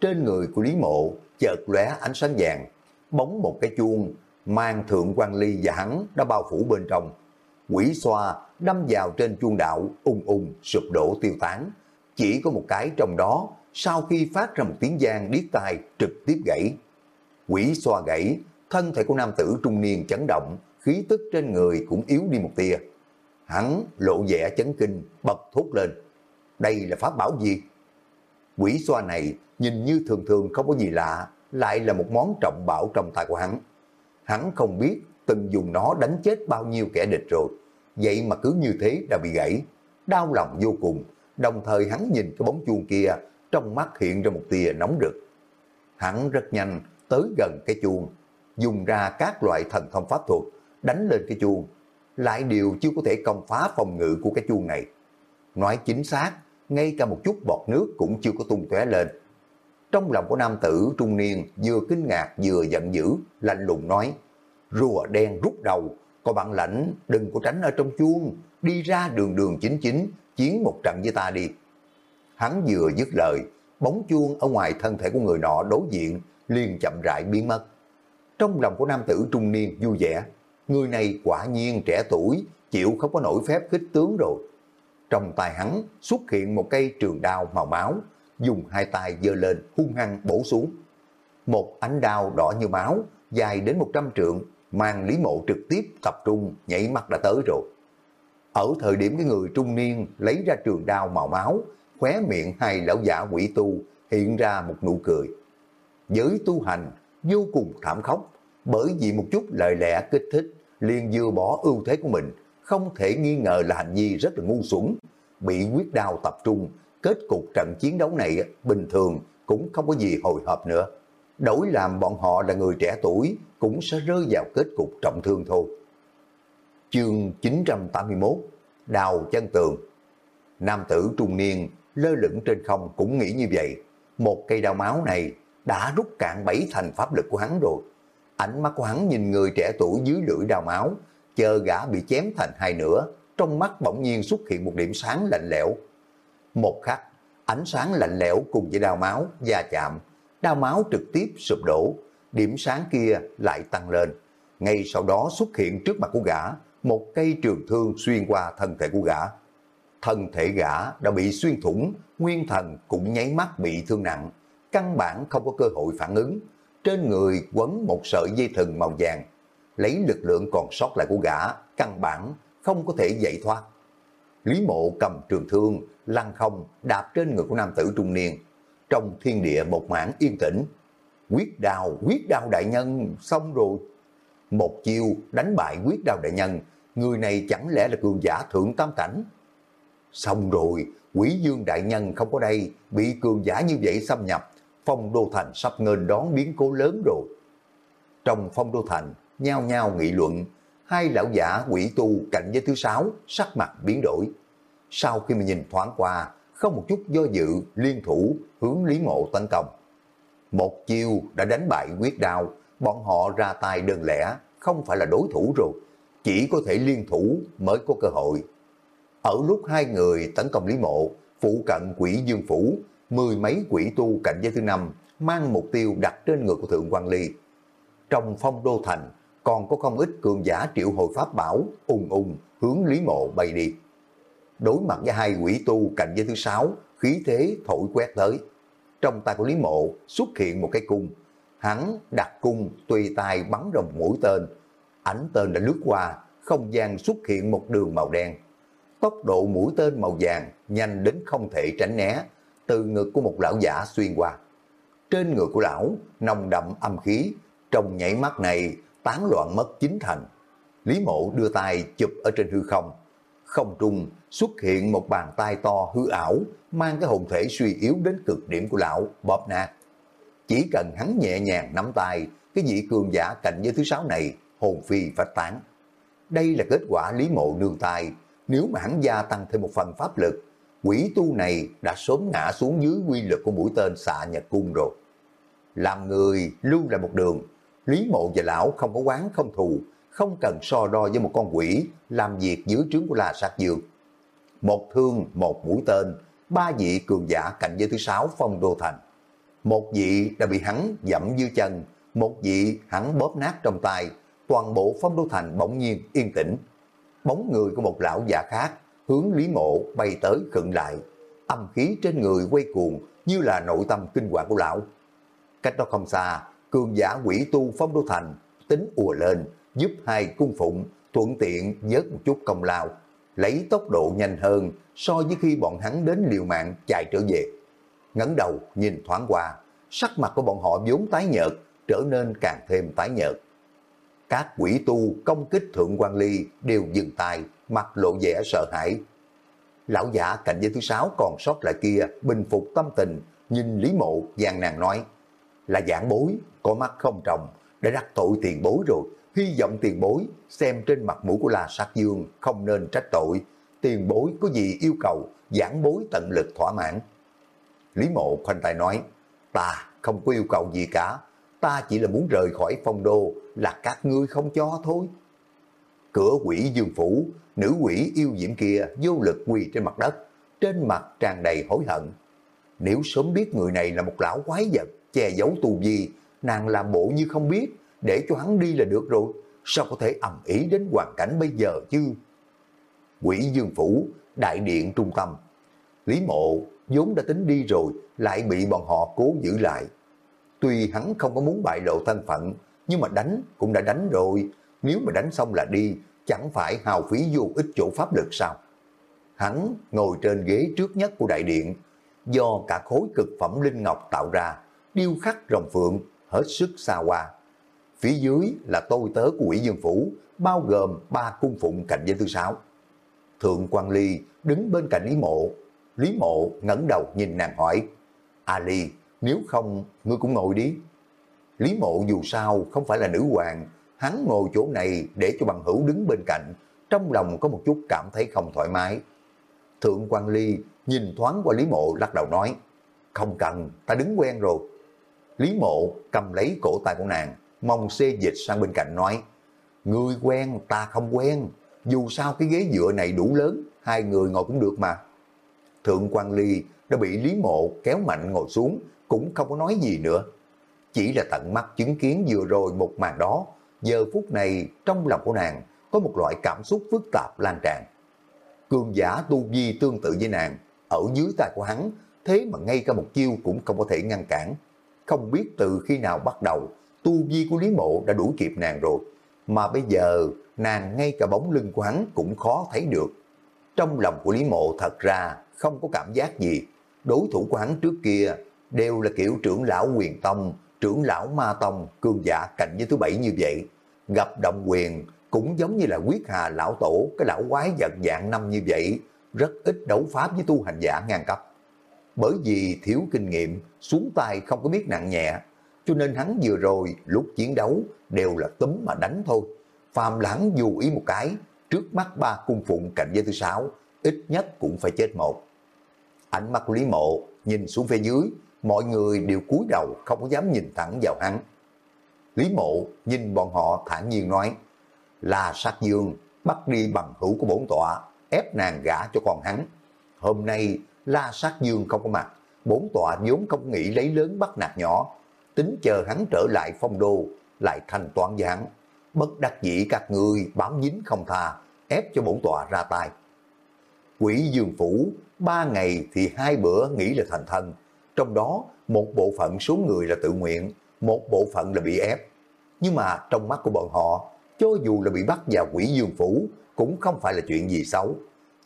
Trên người của Lý Mộ chợt lóe ánh sáng vàng, bóng một cái chuông mang thượng quan ly và hắn đã bao phủ bên trong. Quỷ xoa đâm vào trên chuông đạo ung ung sụp đổ tiêu tán. Chỉ có một cái trong đó sau khi phát ra một tiếng giang điếc tai trực tiếp gãy. Quỷ xoa gãy, thân thể của nam tử trung niên chấn động, khí tức trên người cũng yếu đi một tia. Hắn lộ vẻ chấn kinh, bật thốt lên. Đây là pháp bảo gì? Quỷ xoa này nhìn như thường thường không có gì lạ, lại là một món trọng bảo trong tay của hắn. Hắn không biết từng dùng nó đánh chết bao nhiêu kẻ địch rồi. Vậy mà cứ như thế đã bị gãy. Đau lòng vô cùng. Đồng thời hắn nhìn cái bóng chuông kia, trong mắt hiện ra một tia nóng rực. Hắn rất nhanh tới gần cái chuông, dùng ra các loại thần thông pháp thuật, đánh lên cái chuông. Lại điều chưa có thể công phá phòng ngự của cái chuông này. Nói chính xác, ngay cả một chút bọt nước cũng chưa có tung tóe lên. Trong lòng của nam tử trung niên vừa kinh ngạc vừa giận dữ, lạnh lùng nói, rùa đen rút đầu, có bạn lãnh đừng có tránh ở trong chuông, đi ra đường đường chính chính, chiến một trận với ta đi. Hắn vừa dứt lời, bóng chuông ở ngoài thân thể của người nọ đối diện liền chậm rãi biến mất. Trong lòng của nam tử trung niên vui vẻ, người này quả nhiên trẻ tuổi, chịu không có nổi phép khích tướng rồi. Trong tay hắn xuất hiện một cây trường đao màu máu, dùng hai tay giơ lên hung hăng bổ xuống. Một ánh đao đỏ như máu, dài đến 100 trượng, mang Lý Mộ trực tiếp tập trung nhảy mắt đã tới rồi. Ở thời điểm cái người trung niên lấy ra trường đao màu máu, khóe miệng hai lão giả quỷ tu hiện ra một nụ cười. Giới tu hành vô cùng thảm khốc, bởi vì một chút lời lẽ kích thích liền dừa bỏ ưu thế của mình, không thể nghi ngờ là hành vi rất là ngu xuẩn, bị quyết đao tập trung, kết cục trận chiến đấu này bình thường cũng không có gì hồi hộp nữa. Đổi làm bọn họ là người trẻ tuổi cũng sẽ rơi vào kết cục trọng thương thôi. Chương 981 Đào chân tường Nam tử trung niên lơ lửng trên không cũng nghĩ như vậy. Một cây đao máu này đã rút cạn bảy thành pháp lực của hắn rồi. Ánh mắt của hắn nhìn người trẻ tuổi dưới lưỡi đao máu, chờ gã bị chém thành hai nửa, trong mắt bỗng nhiên xuất hiện một điểm sáng lạnh lẽo. Một khắc, ánh sáng lạnh lẽo cùng với đao máu va chạm, đao máu trực tiếp sụp đổ, điểm sáng kia lại tăng lên. Ngay sau đó xuất hiện trước mặt của gã, một cây trường thương xuyên qua thân thể của gã. Thân thể gã đã bị xuyên thủng, nguyên thần cũng nháy mắt bị thương nặng, căn bản không có cơ hội phản ứng. Trên người quấn một sợi dây thừng màu vàng, lấy lực lượng còn sót lại của gã, căn bản không có thể giải thoát. Lý mộ cầm trường thương, lăn không, đạp trên người của nam tử trung niên. Trong thiên địa một mảng yên tĩnh. Quyết đào, quyết đào đại nhân, xong rồi. Một chiêu đánh bại quyết đào đại nhân, người này chẳng lẽ là cường giả thượng tam cảnh. Xong rồi, quỷ dương đại nhân không có đây, bị cường giả như vậy xâm nhập, phong đô thành sắp ngên đón biến cố lớn rồi. Trong phong đô thành, nhao nhao nghị luận, hai lão giả quỷ tu cạnh giới thứ sáu, sắc mặt biến đổi. Sau khi mà nhìn thoáng qua, không một chút do dự, liên thủ hướng Lý Mộ tấn công. Một chiêu đã đánh bại quyết đao, bọn họ ra tay đơn lẻ, không phải là đối thủ rồi, chỉ có thể liên thủ mới có cơ hội. Ở lúc hai người tấn công Lý Mộ, phụ cận quỷ dương phủ, mười mấy quỷ tu cạnh giới thứ năm, mang mục tiêu đặt trên người của Thượng quan Ly. Trong phong đô thành, còn có không ít cường giả triệu hồi pháp bảo, ung ung hướng Lý Mộ bay đi. Đối mặt với hai quỷ tu cạnh giới thứ sáu, khí thế thổi quét tới. Trong tay của Lý Mộ xuất hiện một cái cung. Hắn đặt cung tùy tay bắn ra một mũi tên. ảnh tên đã lướt qua, không gian xuất hiện một đường màu đen. Tốc độ mũi tên màu vàng nhanh đến không thể tránh né, từ ngực của một lão giả xuyên qua. Trên người của lão, nồng đậm âm khí, trong nhảy mắt này tán loạn mất chính thành. Lý mộ đưa tay chụp ở trên hư không. Không trung xuất hiện một bàn tay to hư ảo, mang cái hồn thể suy yếu đến cực điểm của lão, bóp nát. Chỉ cần hắn nhẹ nhàng nắm tay, cái vị cường giả cạnh với thứ sáu này, hồn phi phát tán. Đây là kết quả Lý mộ nương tay, nếu mà hắn gia tăng thêm một phần pháp lực, quỷ tu này đã sớm ngã xuống dưới quy lực của mũi tên xạ nhật cung rồi. Làm người luôn là một đường, Lý mộ và lão không có quán không thù, không cần so đo với một con quỷ làm việc dưới trướng của La Sát Dương. Một thương, một mũi tên, ba vị cường giả cạnh với thứ sáu phong đô thành. Một vị đã bị hắn dẫm dư chân, một vị hắn bóp nát trong tay, toàn bộ phong đô thành bỗng nhiên yên tĩnh. Bóng người của một lão giả khác hướng Lý Mộ bay tới khựng lại, âm khí trên người quay cuồng như là nội tâm kinh hoàng của lão. Cách đó không xa, cường giả quỷ tu phong đô thành tính ùa lên, giúp hai cung phụng thuận tiện vớt một chút công lao, lấy tốc độ nhanh hơn so với khi bọn hắn đến liều mạng chạy trở về. ngẩng đầu nhìn thoáng qua, sắc mặt của bọn họ vốn tái nhợt, trở nên càng thêm tái nhợt. Các quỷ tu công kích Thượng quan Ly đều dừng tay, mặt lộ vẻ sợ hãi. Lão giả cạnh giới thứ sáu còn sót lại kia, bình phục tâm tình, nhìn Lý Mộ vàng nàng nói, là giảng bối, có mắt không trồng, đã đắc tội tiền bối rồi, hy vọng tiền bối xem trên mặt mũi của La Sát Dương không nên trách tội, tiền bối có gì yêu cầu, giảng bối tận lực thỏa mãn. Lý Mộ khoanh tay nói, ta không có yêu cầu gì cả, ta chỉ là muốn rời khỏi phong đô là các ngươi không cho thôi. Cửa quỷ dương phủ, nữ quỷ yêu diễm kia vô lực quỳ trên mặt đất, trên mặt tràn đầy hối hận. Nếu sớm biết người này là một lão quái vật, che giấu tù gì nàng làm bộ như không biết, để cho hắn đi là được rồi, sao có thể ầm ý đến hoàn cảnh bây giờ chứ? Quỷ Dương Phủ, đại điện trung tâm. Lý Mộ vốn đã tính đi rồi, lại bị bọn họ cố giữ lại. Tuy hắn không có muốn bại lộ thân phận, nhưng mà đánh cũng đã đánh rồi, nếu mà đánh xong là đi, chẳng phải hào phí vô ích chỗ pháp lực sao? Hắn ngồi trên ghế trước nhất của đại điện, do cả khối cực phẩm linh ngọc tạo ra, điêu khắc rồng phượng, hết sức xa hoa. phía dưới là tôi tớ của quỷ dương phủ, bao gồm ba cung phụng cạnh giới thứ sáu. Thượng quan Ly đứng bên cạnh Lý Mộ, Lý Mộ ngẩng đầu nhìn nàng hỏi, Ali, nếu không, ngươi cũng ngồi đi. Lý Mộ dù sao không phải là nữ hoàng, hắn ngồi chỗ này để cho bằng hữu đứng bên cạnh, trong lòng có một chút cảm thấy không thoải mái. Thượng quan Ly nhìn thoáng qua Lý Mộ lắc đầu nói, không cần, ta đứng quen rồi. Lý Mộ cầm lấy cổ tay của nàng, mong xê dịch sang bên cạnh nói, Người quen, ta không quen, dù sao cái ghế dựa này đủ lớn, hai người ngồi cũng được mà. Thượng quan Ly đã bị Lý Mộ kéo mạnh ngồi xuống, cũng không có nói gì nữa. Chỉ là tận mắt chứng kiến vừa rồi một màn đó, giờ phút này trong lòng của nàng có một loại cảm xúc phức tạp lan tràn. Cường giả tu vi tương tự với nàng, ở dưới tay của hắn, thế mà ngay cả một chiêu cũng không có thể ngăn cản. Không biết từ khi nào bắt đầu, tu vi của Lý Mộ đã đuổi kịp nàng rồi, mà bây giờ nàng ngay cả bóng lưng của hắn cũng khó thấy được. Trong lòng của Lý Mộ thật ra không có cảm giác gì, đối thủ của hắn trước kia đều là kiểu trưởng lão quyền tông, trưởng lão ma tông, cường giả cạnh với thứ bảy như vậy. Gặp động quyền cũng giống như là quyết hà lão tổ, cái lão quái giật dạng năm như vậy, rất ít đấu pháp với tu hành giả ngang cấp. Bởi vì thiếu kinh nghiệm, xuống tay không có biết nặng nhẹ, cho nên hắn vừa rồi lúc chiến đấu đều là túm mà đánh thôi. Phàm lãng dù ý một cái, trước mắt ba cung phụng cạnh giới thứ sáu, ít nhất cũng phải chết một. Ánh mắt của Lý Mộ nhìn xuống phía dưới, mọi người đều cúi đầu không có dám nhìn thẳng vào hắn. Lý Mộ nhìn bọn họ thản nhiên nói, là sát dương bắt đi bằng hữu của bổn tọa, ép nàng gả cho con hắn. Hôm nay la sát dương không có mặt, bổn tọa vốn không nghĩ lấy lớn bắt nạt nhỏ, tính chờ hắn trở lại phong đô, lại thanh toán với hắn. Bất đắc dĩ các người bám dính không tha, ép cho bổn tọa ra tay. Quỷ dương phủ, ba ngày thì hai bữa nghĩ là thành thân, trong đó một bộ phận số người là tự nguyện, một bộ phận là bị ép. Nhưng mà trong mắt của bọn họ, cho dù là bị bắt vào quỷ dương phủ, cũng không phải là chuyện gì xấu.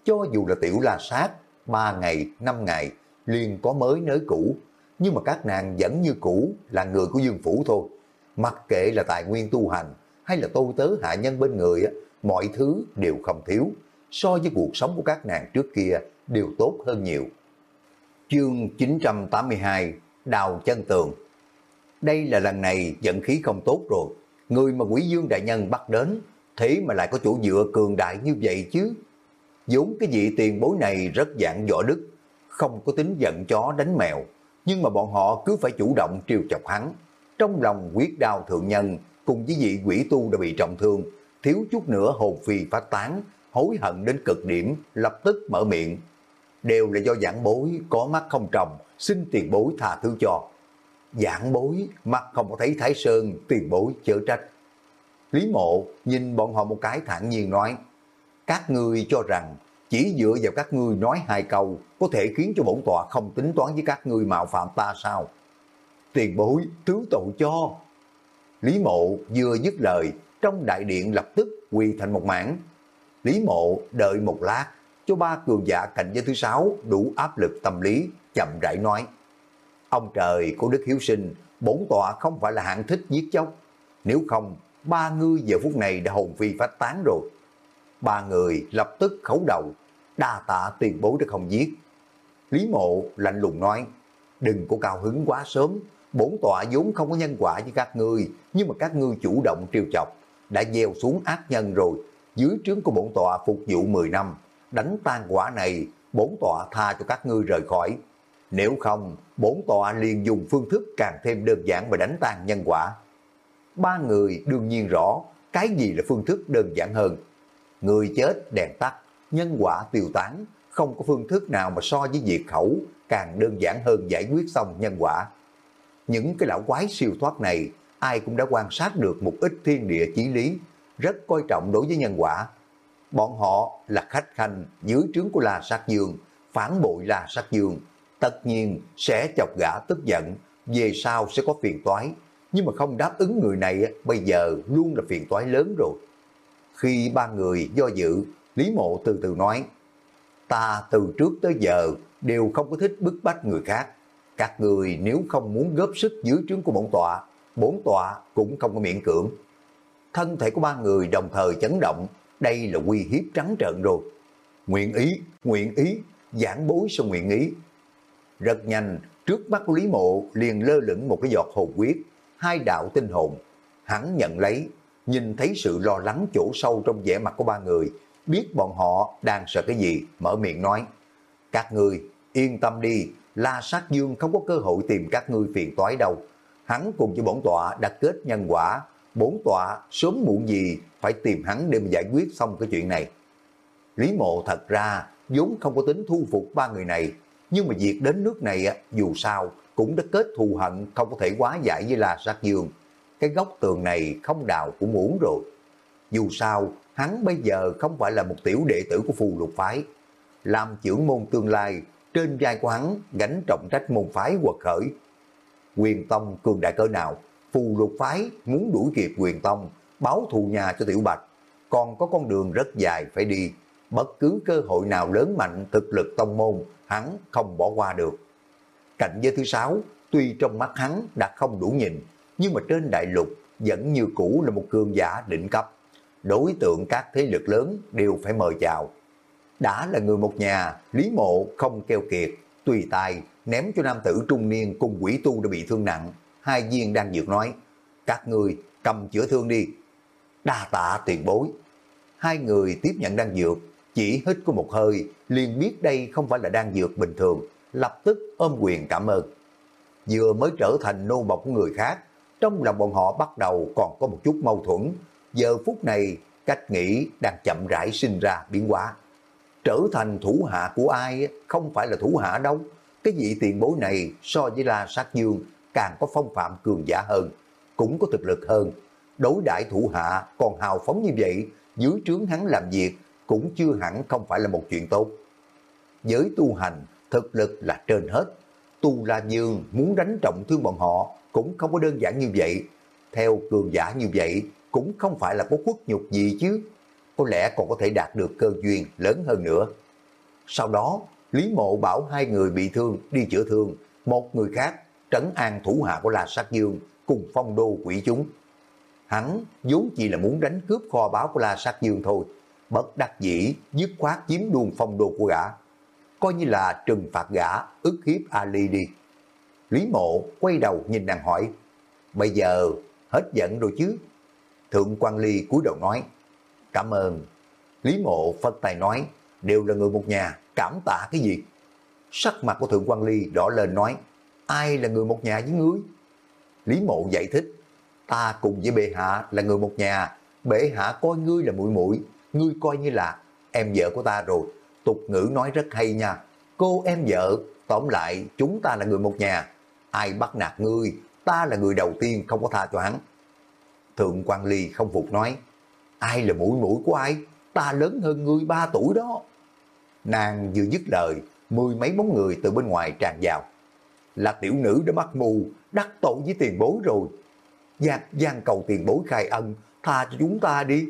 Cho dù là tiểu la sát, ba ngày, năm ngày, liền có mới nới cũ, nhưng mà các nàng vẫn như cũ là người của dương phủ thôi. Mặc kệ là tài nguyên tu hành, hay là tôi tớ hạ nhân bên người, mọi thứ đều không thiếu. So với cuộc sống của các nàng trước kia, đều tốt hơn nhiều. Chương 982 Đào chân tường Đây là lần này vận khí không tốt rồi. Người mà quỷ dương đại nhân bắt đến, thế mà lại có chỗ dựa cường đại như vậy chứ vốn cái vị tiền bối này rất dạng võ đức, không có tính giận chó đánh mèo, nhưng mà bọn họ cứ phải chủ động triều chọc hắn. Trong lòng quyết đao thượng nhân cùng với vị quỷ tu đã bị trọng thương, thiếu chút nữa hồn phi phát tán, hối hận đến cực điểm, lập tức mở miệng. Đều là do giảng bối có mắt không trồng, xin tiền bối tha thứ cho. Giảng bối, mắt không có thấy Thái Sơn, tiền bối chở trách. Lý mộ nhìn bọn họ một cái thản nhiên nói, các ngươi cho rằng chỉ dựa vào các ngươi nói hai câu có thể khiến cho bổn tọa không tính toán với các ngươi mạo phạm ta sao? Tiền bối, thứ tội cho. Lý mộ vừa dứt lời, trong đại điện lập tức quỳ thành một mảng. Lý mộ đợi một lát, cho ba cường giả cạnh giới thứ sáu đủ áp lực tâm lý, chậm rãi nói. Ông trời của Đức Hiếu Sinh, bổn tọa không phải là hạng thích giết chóc. Nếu không, ba ngươi giờ phút này đã hồn phi phát tán rồi. Ba người lập tức khấu đầu, đa tạ tiền bối đã không giết. Lý mộ lạnh lùng nói, đừng có cao hứng quá sớm, bổn tọa vốn không có nhân quả với các ngươi, nhưng mà các ngươi chủ động trêu chọc, đã gieo xuống ác nhân rồi, dưới trướng của bổn tọa phục vụ 10 năm, đánh tan quả này, bổn tọa tha cho các ngươi rời khỏi. Nếu không, bổn tọa liền dùng phương thức càng thêm đơn giản và đánh tan nhân quả. Ba người đương nhiên rõ cái gì là phương thức đơn giản hơn. Người chết đèn tắt, nhân quả tiêu tán, không có phương thức nào mà so với diệt khẩu càng đơn giản hơn giải quyết xong nhân quả. Những cái lão quái siêu thoát này, ai cũng đã quan sát được một ít thiên địa chí lý, rất coi trọng đối với nhân quả. Bọn họ là khách khanh dưới trướng của La Sát Dương, phản bội La Sát Dương, tất nhiên sẽ chọc gã tức giận, về sau sẽ có phiền toái. Nhưng mà không đáp ứng người này bây giờ luôn là phiền toái lớn rồi. Khi ba người do dự, Lý Mộ từ từ nói, ta từ trước tới giờ đều không có thích bức bách người khác. Các người nếu không muốn góp sức dưới trướng của bổn tọa, bốn tọa cũng không có miễn cưỡng. Thân thể của ba người đồng thời chấn động, đây là uy hiếp trắng trợn rồi. Nguyện ý, nguyện ý, giảng bối sau nguyện ý. Rất nhanh, trước mắt của Lý Mộ liền lơ lửng một cái giọt hồn quyết, hai đạo tinh hồn. Hắn nhận lấy, nhìn thấy sự lo lắng chỗ sâu trong vẻ mặt của ba người, biết bọn họ đang sợ cái gì, mở miệng nói. Các người yên tâm đi, La Sát Dương không có cơ hội tìm các ngươi phiền toái đâu. Hắn cùng với bổn tọa đã kết nhân quả, bổn tọa sớm muộn gì phải tìm hắn để mà giải quyết xong cái chuyện này. Lý mộ thật ra vốn không có tính thu phục ba người này, nhưng mà việc đến nước này dù sao cũng đã kết thù hận không có thể quá giải với La Sát Dương. Cái góc tường này không đào cũng muốn rồi. Dù sao, hắn bây giờ không phải là một tiểu đệ tử của phù lục phái. Làm trưởng môn tương lai, trên vai của hắn gánh trọng trách môn phái quật khởi. Quyền Tông cường đại cỡ nào, phù lục phái muốn đuổi kịp quyền Tông, báo thù nhà cho Tiểu Bạch, còn có con đường rất dài phải đi. Bất cứ cơ hội nào lớn mạnh thực lực tông môn, hắn không bỏ qua được. Cảnh giới thứ sáu, tuy trong mắt hắn đã không đủ nhìn, nhưng mà trên đại lục vẫn như cũ là một cường giả đỉnh cấp. Đối tượng các thế lực lớn đều phải mời chào. Đã là người một nhà, Lý Mộ không keo kiệt, tùy tài ném cho nam tử trung niên cùng quỷ tu đã bị thương nặng. Hai viên đang dược nói, các người cầm chữa thương đi. Đa tạ tiền bối. Hai người tiếp nhận đan dược, chỉ hít có một hơi, liền biết đây không phải là đan dược bình thường, lập tức ôm quyền cảm ơn. Vừa mới trở thành nô bọc của người khác, trong lòng bọn họ bắt đầu còn có một chút mâu thuẫn. Giờ phút này, cách nghĩ đang chậm rãi sinh ra biến hóa. Trở thành thủ hạ của ai không phải là thủ hạ đâu. Cái vị tiền bối này so với La Sát Dương càng có phong phạm cường giả hơn, cũng có thực lực hơn. Đối đại thủ hạ còn hào phóng như vậy, dưới trướng hắn làm việc cũng chưa hẳn không phải là một chuyện tốt. Giới tu hành, thực lực là trên hết. Tu La Dương muốn đánh trọng thương bọn họ cũng không có đơn giản như vậy. Theo cường giả như vậy cũng không phải là có quốc nhục gì chứ. Có lẽ còn có thể đạt được cơ duyên lớn hơn nữa. Sau đó, Lý Mộ bảo hai người bị thương đi chữa thương, một người khác trấn an thủ hạ của La Sát Dương cùng phong đô quỷ chúng. Hắn vốn chỉ là muốn đánh cướp kho báo của La Sát Dương thôi, bất đắc dĩ dứt khoát chiếm đuông phong đô của gã. Coi như là trừng phạt gã, ức hiếp Ali đi. Lý mộ quay đầu nhìn nàng hỏi, bây giờ hết giận rồi chứ? Thượng quan Ly cúi đầu nói, cảm ơn. Lý mộ phân tài nói, đều là người một nhà, cảm tạ cái gì? Sắc mặt của Thượng quan Ly đỏ lên nói, ai là người một nhà với ngươi? Lý mộ giải thích, ta cùng với bệ hạ là người một nhà, bệ hạ coi ngươi là muội muội ngươi coi như là em vợ của ta rồi. Tục ngữ nói rất hay nha, cô em vợ, tóm lại chúng ta là người một nhà, ai bắt nạt ngươi, ta là người đầu tiên không có tha cho hắn. Thượng quan Ly không phục nói, ai là mũi mũi của ai, ta lớn hơn ngươi ba tuổi đó. Nàng vừa dứt lời, mười mấy bóng người từ bên ngoài tràn vào. Là tiểu nữ đã bắt mù, đắc tội với tiền bối rồi. Giạc gian cầu tiền bối khai ân, tha cho chúng ta đi.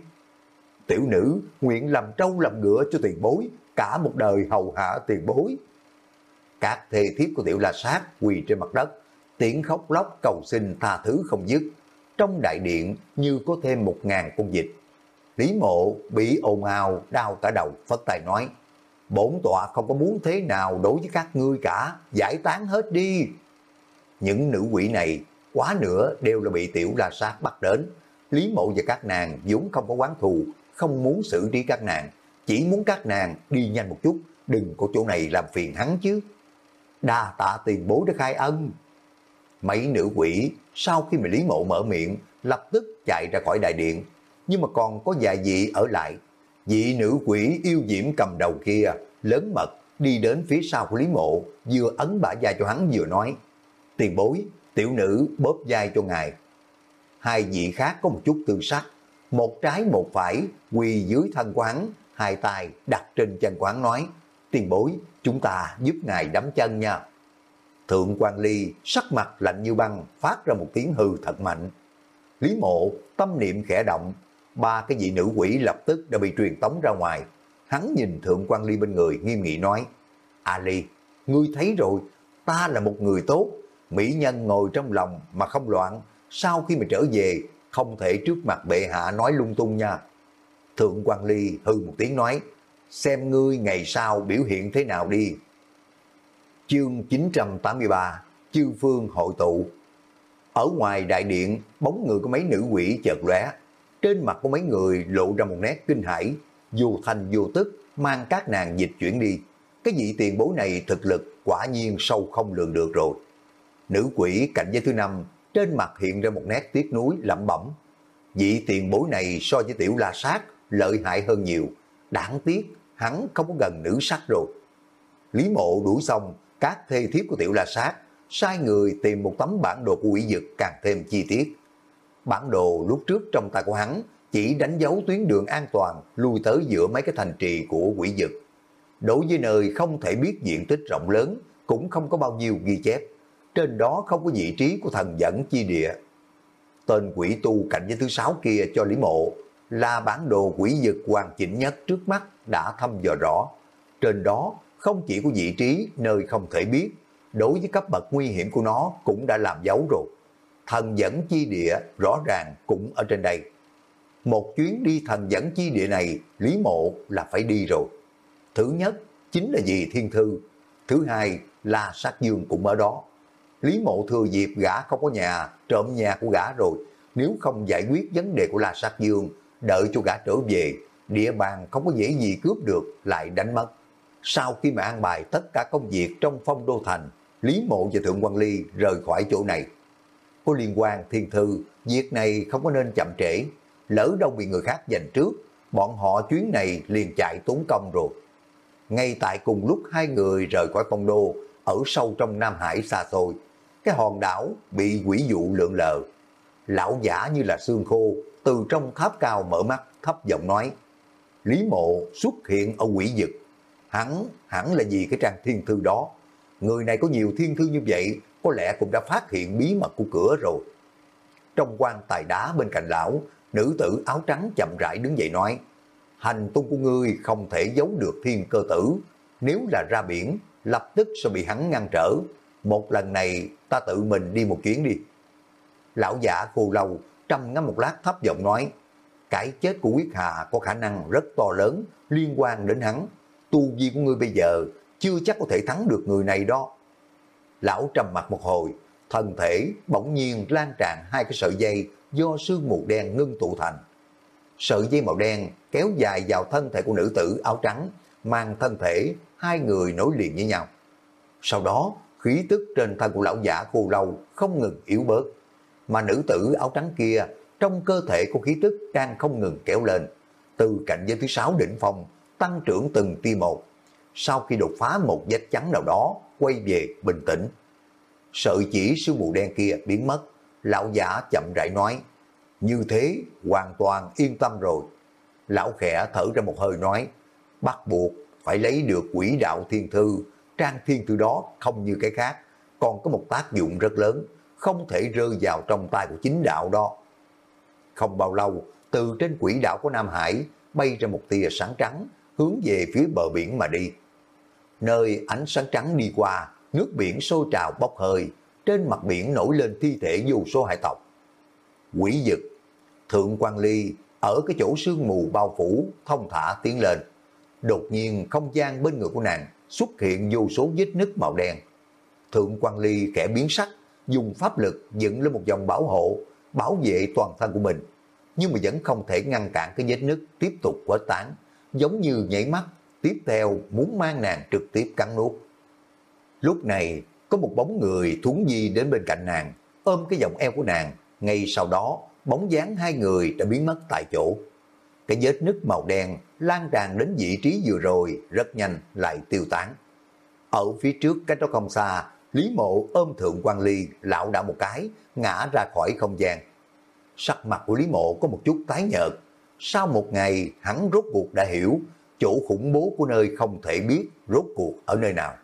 Tiểu nữ nguyện làm trâu làm ngựa cho tiền bối, cả một đời hầu hạ tiền bối. Các thề thiếp của tiểu la sát quỳ trên mặt đất, tiếng khóc lóc cầu xin tha thứ không dứt. Trong đại điện như có thêm một ngàn con dịch. Lý mộ bị ồn ào, đau cả đầu, phất tay nói, bổn tọa không có muốn thế nào đối với các ngươi cả, giải tán hết đi. Những nữ quỷ này, quá nữa đều là bị tiểu la sát bắt đến. Lý mộ và các nàng vốn không có quán thù, không muốn xử trí các nàng, chỉ muốn các nàng đi nhanh một chút, đừng có chỗ này làm phiền hắn chứ. Đa tạ tiền bối đã khai ân. Mấy nữ quỷ sau khi mà Lý Mộ mở miệng lập tức chạy ra khỏi đại điện, nhưng mà còn có vài vị ở lại. Vị nữ quỷ yêu diễm cầm đầu kia lớn mật đi đến phía sau của Lý Mộ, vừa ấn bả vai cho hắn vừa nói, tiền bối, tiểu nữ bóp vai cho ngài. Hai vị khác có một chút tư sắc, một trái một phải quỳ dưới thân quán, hai tay đặt trên chân quán nói, tiền bối, chúng ta giúp ngài đấm chân nha. Thượng quan Ly sắc mặt lạnh như băng phát ra một tiếng hư thật mạnh. Lý mộ tâm niệm khẽ động, ba cái vị nữ quỷ lập tức đã bị truyền tống ra ngoài. Hắn nhìn Thượng quan Ly bên người nghiêm nghị nói, Ali, ngươi thấy rồi, ta là một người tốt, mỹ nhân ngồi trong lòng mà không loạn, sau khi mà trở về, không thể trước mặt bệ hạ nói lung tung nha. Thượng quan Ly hư một tiếng nói, xem ngươi ngày sau biểu hiện thế nào đi. Chương 983, chư phương hội tụ. Ở ngoài đại điện, bóng người của mấy nữ quỷ chợt lóe, trên mặt của mấy người lộ ra một nét kinh hãi, dù thành vô tức, mang các nàng dịch chuyển đi. Cái vị tiền bối này thực lực quả nhiên sâu không lường được rồi. Nữ quỷ cạnh giới thứ năm, trên mặt hiện ra một nét tiếc nuối lẩm bẩm. Vị tiền bối này so với tiểu la sát lợi hại hơn nhiều, đáng tiếc hắn không có gần nữ sắc rồi. Lý mộ đuổi xong các thê thiếp của tiểu la sát, sai người tìm một tấm bản đồ của quỷ dực càng thêm chi tiết. Bản đồ lúc trước trong tay của hắn chỉ đánh dấu tuyến đường an toàn lui tới giữa mấy cái thành trì của quỷ dực. Đối với nơi không thể biết diện tích rộng lớn, cũng không có bao nhiêu ghi chép. Trên đó không có vị trí của thần dẫn chi địa. Tên quỷ tu cạnh với thứ sáu kia cho Lý Mộ là bản đồ quỷ dực hoàn chỉnh nhất trước mắt đã thăm dò rõ. Trên đó không chỉ có vị trí nơi không thể biết, đối với cấp bậc nguy hiểm của nó cũng đã làm dấu rồi. Thần dẫn chi địa rõ ràng cũng ở trên đây. Một chuyến đi thần dẫn chi địa này, Lý Mộ là phải đi rồi. Thứ nhất chính là vì thiên thư, thứ hai là sát dương cũng ở đó. Lý Mộ thừa dịp gã không có nhà, trộm nhà của gã rồi, nếu không giải quyết vấn đề của La Sát Dương, đợi cho gã trở về, địa bàn không có dễ gì cướp được, lại đánh mất. Sau khi mà an bài tất cả công việc trong phong đô thành, Lý Mộ và Thượng quan Ly rời khỏi chỗ này. Có liên quan thiên thư, việc này không có nên chậm trễ, lỡ đâu bị người khác giành trước, bọn họ chuyến này liền chạy tốn công rồi. Ngay tại cùng lúc hai người rời khỏi phong đô, ở sâu trong Nam Hải xa xôi, cái hòn đảo bị quỷ dụ lượn lờ. Lão giả như là xương khô, từ trong tháp cao mở mắt, thấp giọng nói. Lý mộ xuất hiện ở quỷ dực. Hắn, hẳn là vì cái trang thiên thư đó. Người này có nhiều thiên thư như vậy, có lẽ cũng đã phát hiện bí mật của cửa rồi. Trong quan tài đá bên cạnh lão, nữ tử áo trắng chậm rãi đứng dậy nói, hành tung của ngươi không thể giấu được thiên cơ tử, nếu là ra biển, lập tức sẽ bị hắn ngăn trở. Một lần này ta tự mình đi một chuyến đi. Lão giả khô lâu, trầm ngâm một lát thấp giọng nói, cái chết của Quyết Hà có khả năng rất to lớn liên quan đến hắn. Tu vi của ngươi bây giờ chưa chắc có thể thắng được người này đó. Lão trầm mặt một hồi, thân thể bỗng nhiên lan tràn hai cái sợi dây do sương mù đen ngưng tụ thành. Sợi dây màu đen kéo dài vào thân thể của nữ tử áo trắng, mang thân thể hai người nối liền với nhau. Sau đó, khí tức trên thân của lão giả khô lâu không ngừng yếu bớt, mà nữ tử áo trắng kia trong cơ thể có khí tức đang không ngừng kéo lên, từ cạnh giới thứ sáu đỉnh phong, tăng trưởng từng tia một. Sau khi đột phá một vết trắng nào đó, quay về bình tĩnh. Sợi chỉ sư mù đen kia biến mất, lão giả chậm rãi nói, như thế hoàn toàn yên tâm rồi. Lão khẽ thở ra một hơi nói, bắt buộc phải lấy được quỷ đạo thiên thư, trang thiên thư đó không như cái khác, còn có một tác dụng rất lớn, không thể rơi vào trong tay của chính đạo đó. Không bao lâu, từ trên quỹ đạo của Nam Hải bay ra một tia sáng trắng, hướng về phía bờ biển mà đi. Nơi ánh sáng trắng đi qua, nước biển sôi trào bốc hơi, trên mặt biển nổi lên thi thể vô số hải tộc. Quỷ dực, thượng quan ly, ở cái chỗ sương mù bao phủ, thông thả tiến lên. Đột nhiên không gian bên người của nàng xuất hiện vô số vết nứt màu đen. Thượng quan ly kẻ biến sắc, dùng pháp lực dựng lên một dòng bảo hộ, bảo vệ toàn thân của mình. Nhưng mà vẫn không thể ngăn cản cái vết nứt tiếp tục quở tán, giống như nhảy mắt, tiếp theo muốn mang nàng trực tiếp cắn nuốt. Lúc này, có một bóng người thúng di đến bên cạnh nàng, ôm cái vòng eo của nàng. Ngay sau đó, bóng dáng hai người đã biến mất tại chỗ. Cái vết nứt màu đen lan tràn đến vị trí vừa rồi, rất nhanh lại tiêu tán. Ở phía trước cách đó không xa, Lý Mộ ôm Thượng quan Ly lão đảo một cái, ngã ra khỏi không gian. Sắc mặt của Lý Mộ có một chút tái nhợt. Sau một ngày, hắn rốt cuộc đã hiểu chỗ khủng bố của nơi không thể biết rốt cuộc ở nơi nào.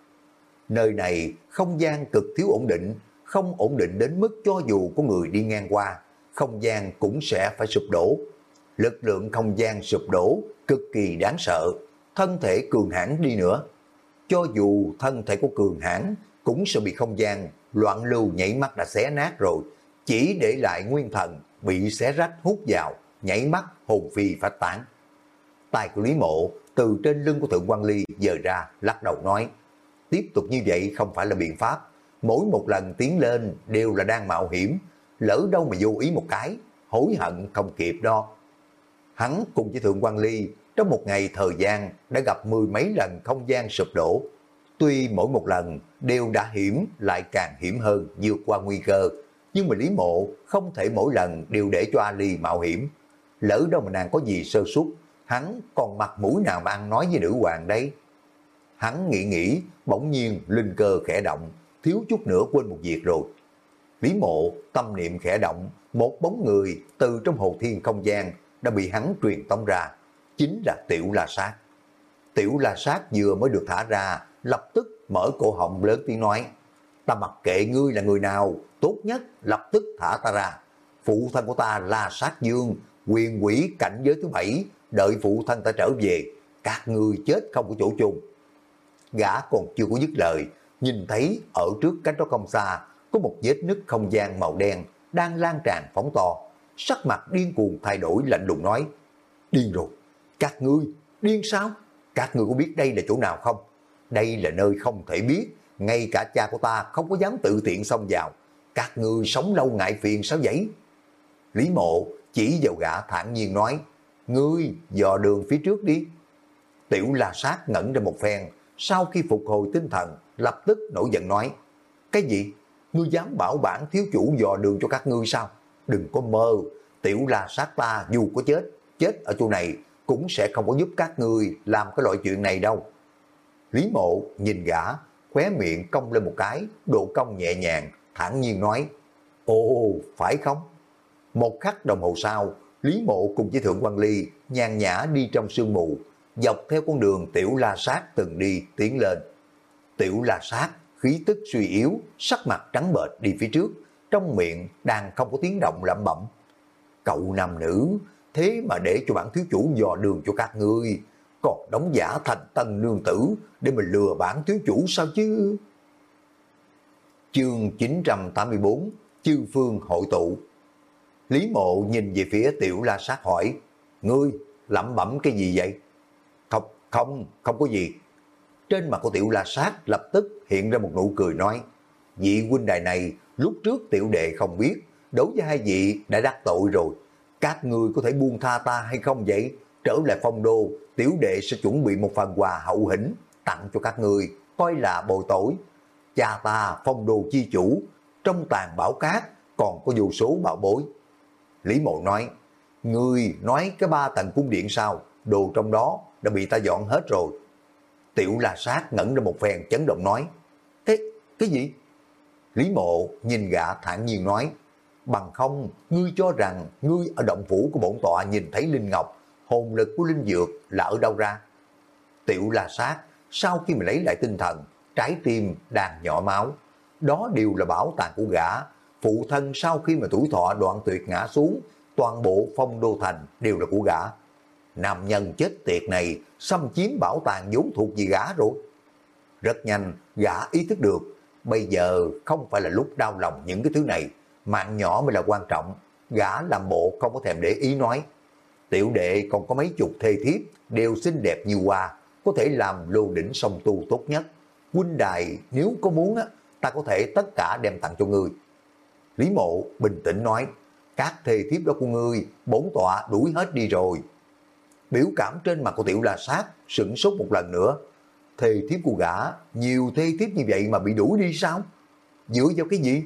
Nơi này không gian cực thiếu ổn định, không ổn định đến mức cho dù có người đi ngang qua, không gian cũng sẽ phải sụp đổ. Lực lượng không gian sụp đổ cực kỳ đáng sợ, thân thể cường hãn đi nữa. Cho dù thân thể của cường hãn cũng sẽ bị không gian loạn lưu nhảy mắt đã xé nát rồi, chỉ để lại nguyên thần bị xé rách hút vào, nhảy mắt hồn phi phát tán. tài của Lý Mộ từ trên lưng của Thượng quan Ly dời ra, lắc đầu nói, tiếp tục như vậy không phải là biện pháp, mỗi một lần tiến lên đều là đang mạo hiểm, lỡ đâu mà vô ý một cái, hối hận không kịp đó. Hắn cùng với Thượng quan Ly trong một ngày thời gian đã gặp mười mấy lần không gian sụp đổ. Tuy mỗi một lần đều đã hiểm lại càng hiểm hơn vượt qua nguy cơ, nhưng mà Lý Mộ không thể mỗi lần đều để cho Ali mạo hiểm. Lỡ đâu mà nàng có gì sơ suất, hắn còn mặt mũi nào mà ăn nói với nữ hoàng đấy. Hắn nghĩ nghĩ, bỗng nhiên linh cơ khẽ động, thiếu chút nữa quên một việc rồi. Lý mộ tâm niệm khẽ động, một bóng người từ trong hồ thiên không gian đã bị hắn truyền tống ra, chính là Tiểu La Sát. Tiểu La Sát vừa mới được thả ra, lập tức mở cổ họng lớn tiếng nói, ta mặc kệ ngươi là người nào, tốt nhất lập tức thả ta ra. Phụ thân của ta là Sát Dương, quyền quỷ cảnh giới thứ bảy, đợi phụ thân ta trở về, các ngươi chết không có chỗ chung. Gã còn chưa có dứt lời, nhìn thấy ở trước cánh đó không xa, có một vết nứt không gian màu đen đang lan tràn phóng to. Sắc mặt điên cuồng thay đổi lạnh lùng nói, điên rồi, các ngươi, điên sao? Các ngươi có biết đây là chỗ nào không? Đây là nơi không thể biết, ngay cả cha của ta không có dám tự tiện xông vào. Các ngươi sống lâu ngại phiền sao vậy? Lý mộ chỉ vào gã thản nhiên nói, ngươi dò đường phía trước đi. Tiểu la sát ngẩn ra một phen, sau khi phục hồi tinh thần, lập tức nổi giận nói, cái gì? Ngươi dám bảo bản thiếu chủ dò đường cho các ngươi sao? Đừng có mơ, tiểu la sát ta dù có chết, chết ở chỗ này cũng sẽ không có giúp các ngươi làm cái loại chuyện này đâu. Lý mộ nhìn gã, khóe miệng cong lên một cái, độ cong nhẹ nhàng, thản nhiên nói, Ồ, phải không? Một khắc đồng hồ sau, Lý mộ cùng với Thượng quan Ly nhàn nhã đi trong sương mù, dọc theo con đường Tiểu La Sát từng đi tiến lên. Tiểu La Sát khí tức suy yếu, sắc mặt trắng bệch đi phía trước, trong miệng đang không có tiếng động lẩm bẩm. Cậu nam nữ, thế mà để cho bản thiếu chủ dò đường cho các ngươi, còn đóng giả thành tân nương tử để mà lừa bản thiếu chủ sao chứ? Chương 984 Chư Phương hội tụ Lý mộ nhìn về phía tiểu la sát hỏi Ngươi lẩm bẩm cái gì vậy? Không, không, không có gì. Trên mặt của tiểu la sát lập tức hiện ra một nụ cười nói Vị huynh đài này lúc trước tiểu đệ không biết Đối với hai vị đã đắc tội rồi Các ngươi có thể buông tha ta hay không vậy? Trở lại phong đô Tiểu đệ sẽ chuẩn bị một phần quà hậu hĩnh Tặng cho các người Coi là bồi tội Cha ta phong đô chi chủ Trong tàn bảo cát còn có vô số bảo bối Lý Mộ nói, người nói cái ba tầng cung điện sao, đồ trong đó đã bị ta dọn hết rồi. Tiểu La Sát ngẩn ra một phen chấn động nói, thế cái gì? Lý Mộ nhìn gã thản nhiên nói, bằng không, ngươi cho rằng ngươi ở động phủ của bổn tọa nhìn thấy Linh Ngọc, hồn lực của Linh Dược là ở đâu ra? Tiểu La Sát, sau khi mà lấy lại tinh thần, trái tim đang nhỏ máu. Đó đều là bảo tàng của gã, phụ thân sau khi mà tuổi thọ đoạn tuyệt ngã xuống, toàn bộ phong đô thành đều là của gã. Nam nhân chết tiệt này xâm chiếm bảo tàng vốn thuộc về gã rồi. Rất nhanh, gã ý thức được, bây giờ không phải là lúc đau lòng những cái thứ này, mạng nhỏ mới là quan trọng. Gã làm bộ không có thèm để ý nói. Tiểu đệ còn có mấy chục thê thiếp, đều xinh đẹp như hoa, có thể làm lô đỉnh song tu tốt nhất. Huynh đài nếu có muốn, á, ta có thể tất cả đem tặng cho người. Lý mộ bình tĩnh nói, các thê thiếp đó của ngươi, bốn tọa đuổi hết đi rồi. Biểu cảm trên mặt của tiểu la sát, sửng sốt một lần nữa. Thê thiếp của gã, nhiều thê thiếp như vậy mà bị đuổi đi sao? Dựa vào cái gì?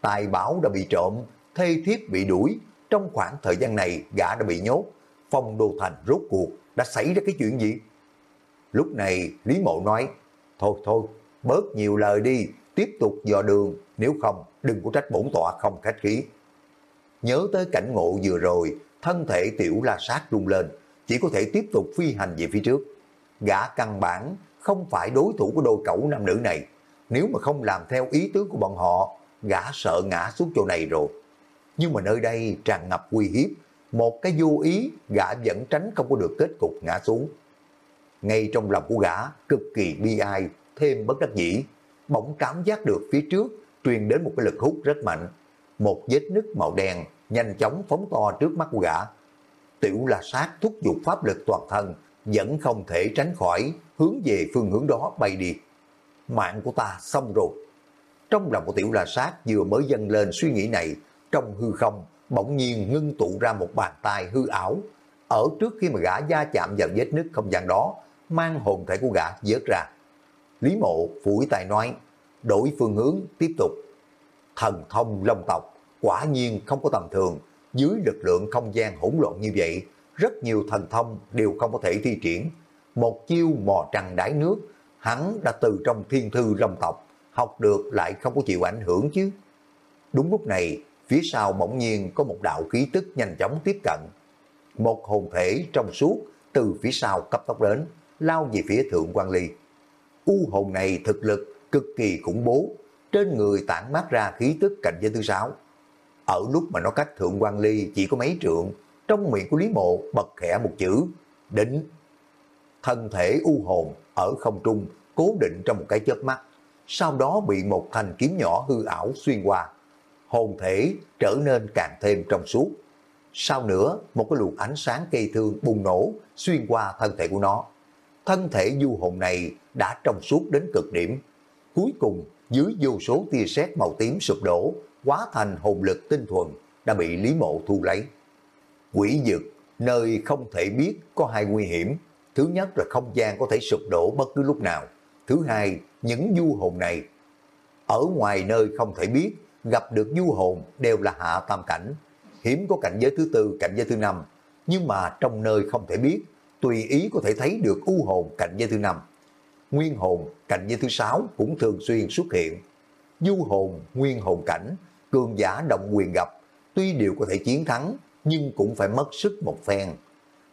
Tài bảo đã bị trộm, thê thiếp bị đuổi. Trong khoảng thời gian này, gã đã bị nhốt. Phong đô thành rốt cuộc, đã xảy ra cái chuyện gì? Lúc này, Lý Mộ nói, thôi thôi, bớt nhiều lời đi, tiếp tục dò đường, nếu không đừng có trách bổn tọa không khách khí. Nhớ tới cảnh ngộ vừa rồi, thân thể tiểu la sát rung lên, chỉ có thể tiếp tục phi hành về phía trước. Gã căn bản không phải đối thủ của đôi cẩu nam nữ này. Nếu mà không làm theo ý tứ của bọn họ, gã sợ ngã xuống chỗ này rồi. Nhưng mà nơi đây tràn ngập nguy hiếp, một cái vô ý gã vẫn tránh không có được kết cục ngã xuống. Ngay trong lòng của gã cực kỳ bi ai, thêm bất đắc dĩ, bỗng cảm giác được phía trước truyền đến một cái lực hút rất mạnh. một vết nứt màu đen nhanh chóng phóng to trước mắt của gã. Tiểu la sát thúc giục pháp lực toàn thân, vẫn không thể tránh khỏi hướng về phương hướng đó bay đi. Mạng của ta xong rồi. Trong lòng của tiểu la sát vừa mới dâng lên suy nghĩ này, trong hư không bỗng nhiên ngưng tụ ra một bàn tay hư ảo. Ở trước khi mà gã da chạm vào vết nứt không gian đó, mang hồn thể của gã vớt ra. Lý mộ phủi tài nói, đổi phương hướng tiếp tục. Thần thông long tộc quả nhiên không có tầm thường, dưới lực lượng không gian hỗn loạn như vậy, rất nhiều thần thông đều không có thể thi triển. Một chiêu mò trăng đáy nước, hắn đã từ trong thiên thư long tộc, học được lại không có chịu ảnh hưởng chứ. Đúng lúc này, phía sau bỗng nhiên có một đạo khí tức nhanh chóng tiếp cận. Một hồn thể trong suốt từ phía sau cấp tốc đến, lao về phía thượng quan ly. U hồn này thực lực cực kỳ khủng bố, trên người tản mát ra khí tức cạnh giới thứ sáu. Ở lúc mà nó cách thượng quan ly chỉ có mấy trượng, trong miệng của Lý Mộ bật khẽ một chữ, đỉnh. Thân thể u hồn ở không trung cố định trong một cái chớp mắt, sau đó bị một thanh kiếm nhỏ hư ảo xuyên qua. Hồn thể trở nên càng thêm trong suốt. Sau nữa, một cái luồng ánh sáng cây thương bùng nổ xuyên qua thân thể của nó. Thân thể du hồn này đã trong suốt đến cực điểm. Cuối cùng, dưới vô số tia sét màu tím sụp đổ, quá thành hồn lực tinh thuần, đã bị Lý Mộ thu lấy. Quỷ dực, nơi không thể biết có hai nguy hiểm. Thứ nhất là không gian có thể sụp đổ bất cứ lúc nào. Thứ hai, những du hồn này. Ở ngoài nơi không thể biết, gặp được du hồn đều là hạ tam cảnh. Hiếm có cảnh giới thứ tư, cảnh giới thứ năm. Nhưng mà trong nơi không thể biết, tùy ý có thể thấy được u hồn cảnh giới thứ năm. Nguyên hồn cảnh giới thứ sáu cũng thường xuyên xuất hiện. Du hồn, nguyên hồn cảnh, cường giả động quyền gặp, tuy đều có thể chiến thắng, nhưng cũng phải mất sức một phen.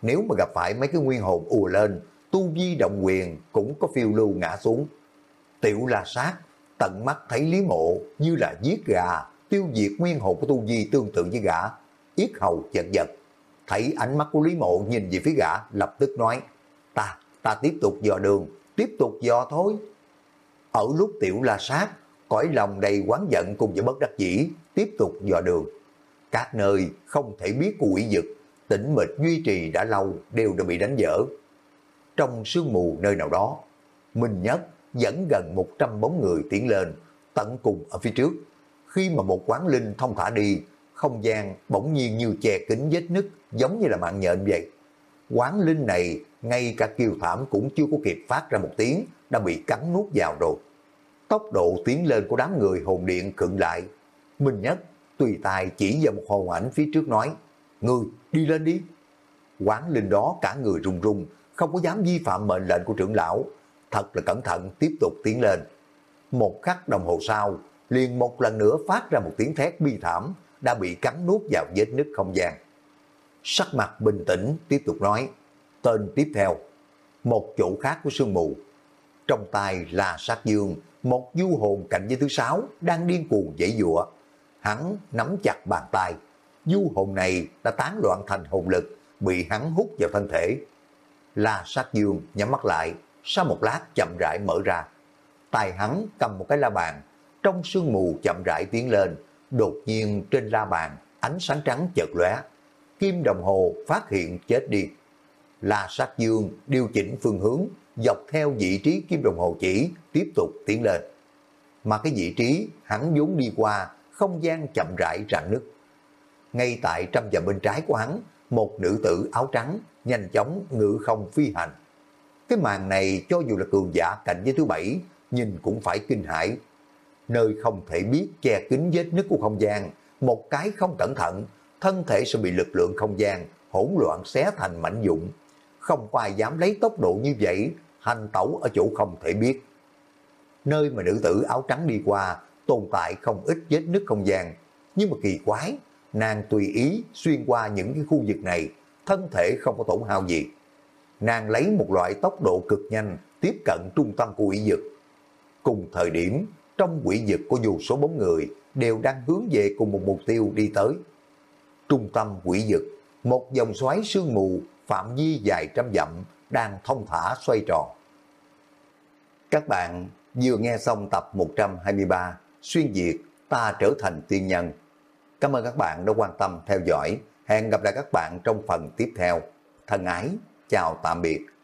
Nếu mà gặp phải mấy cái nguyên hồn ùa lên, tu vi động quyền cũng có phiêu lưu ngã xuống. Tiểu la sát, tận mắt thấy Lý Mộ như là giết gà, tiêu diệt nguyên hồn của tu di tương tự với gã, yết hầu giật giật. Thấy ánh mắt của Lý Mộ nhìn về phía gã, lập tức nói, ta, ta tiếp tục dò đường, tiếp tục dò thôi. Ở lúc tiểu la sát, cõi lòng đầy quán giận cùng với bất đắc dĩ, tiếp tục dò đường. Các nơi không thể biết của quỷ dực, tĩnh mịch duy trì đã lâu đều đã bị đánh dở. Trong sương mù nơi nào đó, Minh Nhất dẫn gần 100 bóng người tiến lên, tận cùng ở phía trước. Khi mà một quán linh thông thả đi, không gian bỗng nhiên như che kính vết nứt giống như là mạng nhện vậy. Quán linh này, ngay cả kiều thảm cũng chưa có kịp phát ra một tiếng, đã bị cắn nuốt vào rồi. Tốc độ tiến lên của đám người hồn điện khựng lại. Minh Nhất tùy tài chỉ vào một hồn ảnh phía trước nói, Người, đi lên đi. Quán linh đó cả người run run, không có dám vi phạm mệnh lệnh của trưởng lão. Thật là cẩn thận tiếp tục tiến lên. Một khắc đồng hồ sau, liền một lần nữa phát ra một tiếng thét bi thảm, đã bị cắn nuốt vào vết nứt không gian. Sắc mặt bình tĩnh tiếp tục nói, tên tiếp theo, một chỗ khác của sương mù. Trong tay là sát dương, một du hồn cạnh với thứ sáu đang điên cuồng dãy dụa. Hắn nắm chặt bàn tay, du hồn này đã tán loạn thành hồn lực, bị hắn hút vào thân thể. La sát dương nhắm mắt lại, sau một lát chậm rãi mở ra. tài hắn cầm một cái la bàn, trong sương mù chậm rãi tiến lên, đột nhiên trên la bàn ánh sáng trắng chợt lóe, kim đồng hồ phát hiện chết đi. La sát dương điều chỉnh phương hướng, dọc theo vị trí kim đồng hồ chỉ, tiếp tục tiến lên. Mà cái vị trí hắn vốn đi qua, không gian chậm rãi rạn nứt. Ngay tại trăm dặm bên trái của hắn, một nữ tử áo trắng nhanh chóng ngự không phi hành. Cái màn này cho dù là cường giả cạnh với thứ bảy, nhìn cũng phải kinh hãi. Nơi không thể biết che kín vết nứt của không gian, một cái không cẩn thận, thân thể sẽ bị lực lượng không gian hỗn loạn xé thành mảnh dụng. Không có ai dám lấy tốc độ như vậy, hành tẩu ở chỗ không thể biết. Nơi mà nữ tử áo trắng đi qua, tồn tại không ít vết nứt không gian. Nhưng mà kỳ quái, nàng tùy ý xuyên qua những cái khu vực này, thân thể không có tổn hao gì. Nàng lấy một loại tốc độ cực nhanh tiếp cận trung tâm của quỷ dực. Cùng thời điểm, trong quỷ dực có dù số bóng người đều đang hướng về cùng một mục tiêu đi tới. Trung tâm quỷ dực, một dòng xoáy sương mù phạm vi dài trăm dặm đang thông thả xoay tròn. Các bạn vừa nghe xong tập 123 Xuyên Việt ta trở thành tiên nhân Cảm ơn các bạn đã quan tâm theo dõi. Hẹn gặp lại các bạn trong phần tiếp theo. Thân ái, chào tạm biệt.